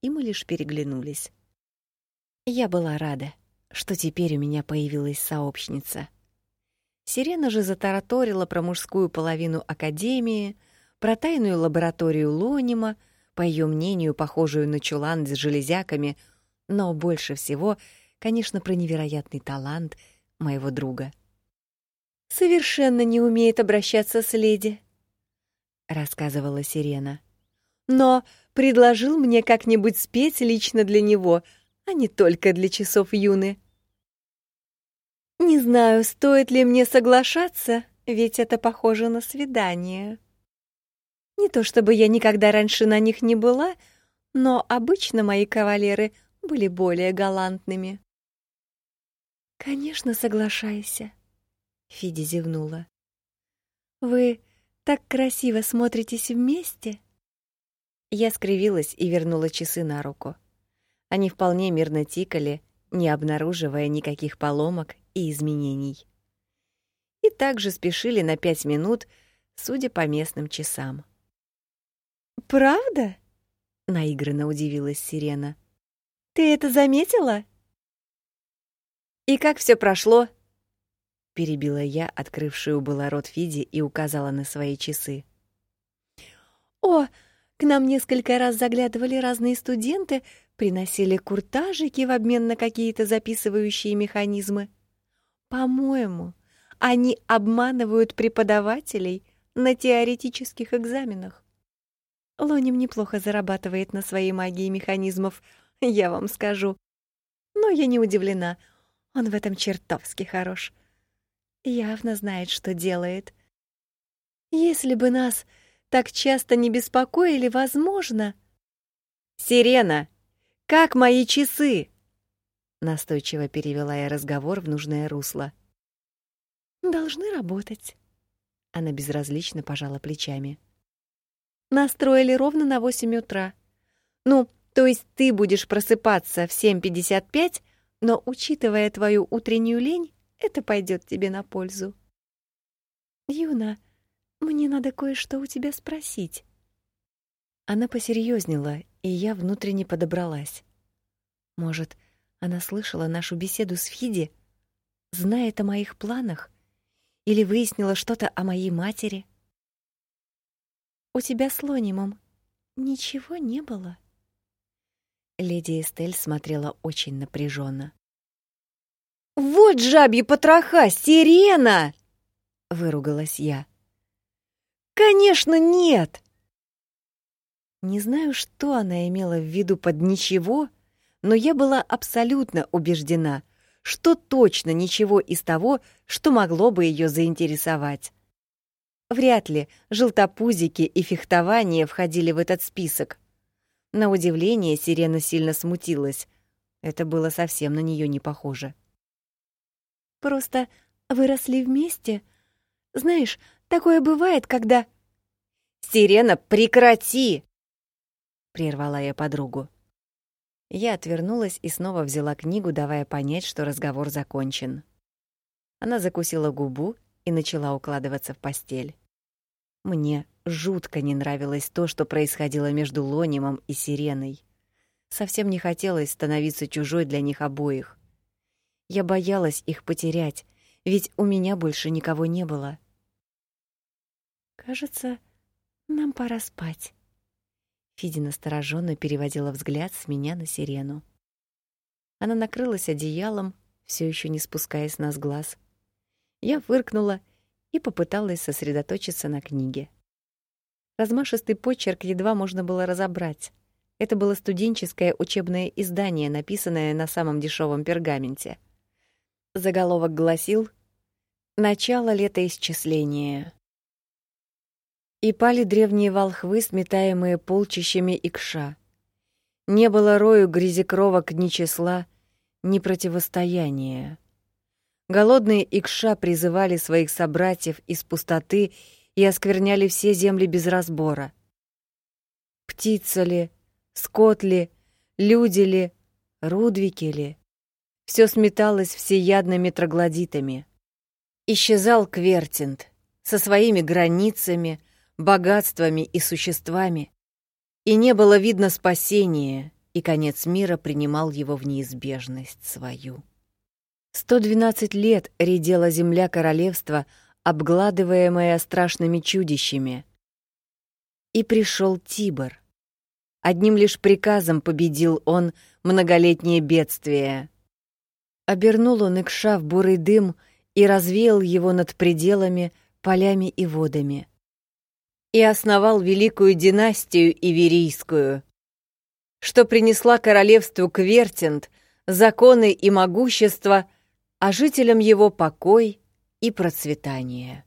и мы лишь переглянулись. Я была рада, что теперь у меня появилась сообщница. Сирена же затараторила про мужскую половину академии, про тайную лабораторию Лонима, по ее мнению, похожую на чулан с железяками, но больше всего, конечно, про невероятный талант моего друга. Совершенно не умеет обращаться с леди, рассказывала Сирена. Но предложил мне как-нибудь спеть лично для него, а не только для часов юны. Не знаю, стоит ли мне соглашаться, ведь это похоже на свидание. Не то чтобы я никогда раньше на них не была, но обычно мои кавалеры были более галантными. Конечно, соглашайся, Фиди зевнула. Вы так красиво смотритесь вместе. Я скривилась и вернула часы на руку. Они вполне мирно тикали, не обнаруживая никаких поломок и изменений. И также спешили на пять минут, судя по местным часам. «Правда?» — наигранно удивилась Сирена. «Ты это заметила?» «И как все прошло?» — перебила я, открывшую было рот Фиди, и указала на свои часы. «О, к нам несколько раз заглядывали разные студенты, приносили куртажики в обмен на какие-то записывающие механизмы. По-моему, они обманывают преподавателей на теоретических экзаменах. Лоним неплохо зарабатывает на своей магии механизмов, я вам скажу. Но я не удивлена. Он в этом чертовски хорош. Явно знает, что делает. Если бы нас так часто не беспокоили, возможно... «Сирена, как мои часы?» Настойчиво перевела я разговор в нужное русло. «Должны работать». Она безразлично пожала плечами. «Настроили ровно на восемь утра. Ну, то есть ты будешь просыпаться в 7.55, но, учитывая твою утреннюю лень, это пойдет тебе на пользу. Юна, мне надо кое-что у тебя спросить. Она посерьезнела, и я внутренне подобралась. Может, она слышала нашу беседу с Фиди, знает о моих планах или выяснила что-то о моей матери? У тебя с Лонимом ничего не было? Леди Эстель смотрела очень напряженно. Вот жабьи потроха, сирена, выругалась я. Конечно, нет. Не знаю, что она имела в виду под ничего, но я была абсолютно убеждена, что точно ничего из того, что могло бы ее заинтересовать. Вряд ли желтопузики и фехтование входили в этот список. На удивление Сирена сильно смутилась. Это было совсем на нее не похоже. Просто выросли вместе. Знаешь, Такое бывает, когда Сирена, прекрати, прервала я подругу. Я отвернулась и снова взяла книгу, давая понять, что разговор закончен. Она закусила губу и начала укладываться в постель. Мне жутко не нравилось то, что происходило между Лонимом и Сиреной. Совсем не хотелось становиться чужой для них обоих. Я боялась их потерять, ведь у меня больше никого не было. Кажется, нам пора спать. Фиди настороженно переводила взгляд с меня на Сирену. Она накрылась одеялом, все еще не спуская с нас глаз. Я фыркнула и попыталась сосредоточиться на книге. Размашистый почерк едва можно было разобрать. Это было студенческое учебное издание, написанное на самом дешевом пергаменте. Заголовок гласил: Начало летоисчисления. И пали древние волхвы, сметаемые полчищами икша. Не было рою грязекровок ни числа, ни противостояния. Голодные икша призывали своих собратьев из пустоты и оскверняли все земли без разбора. Птица ли, скот ли, люди ли, рудвики ли, все сметалось всеядными троглодитами. Исчезал Квертинт со своими границами, богатствами и существами, и не было видно спасения, и конец мира принимал его в неизбежность свою. 112 лет редела земля королевства, обгладываемая страшными чудищами. И пришел Тибр. Одним лишь приказом победил он многолетнее бедствие. Обернул он Икша в бурый дым и развеял его над пределами, полями и водами и основал великую династию Иверийскую, что принесла королевству Квертинт законы и могущество, а жителям его покой и процветание.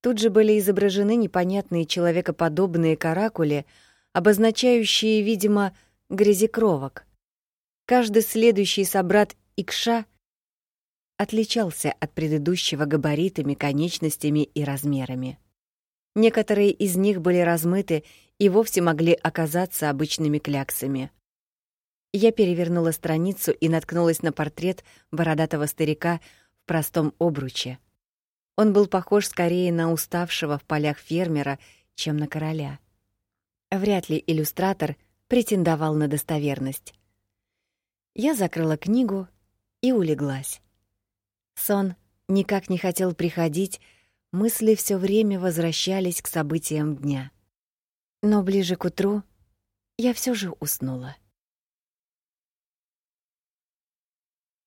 Тут же были изображены непонятные человекоподобные каракули, обозначающие, видимо, грязекровок. Каждый следующий собрат Икша отличался от предыдущего габаритами, конечностями и размерами. Некоторые из них были размыты и вовсе могли оказаться обычными кляксами. Я перевернула страницу и наткнулась на портрет бородатого старика в простом обруче. Он был похож скорее на уставшего в полях фермера, чем на короля. Вряд ли иллюстратор претендовал на достоверность. Я закрыла книгу и улеглась. Сон никак не хотел приходить, мысли все время возвращались к событиям дня. Но ближе к утру я все же уснула.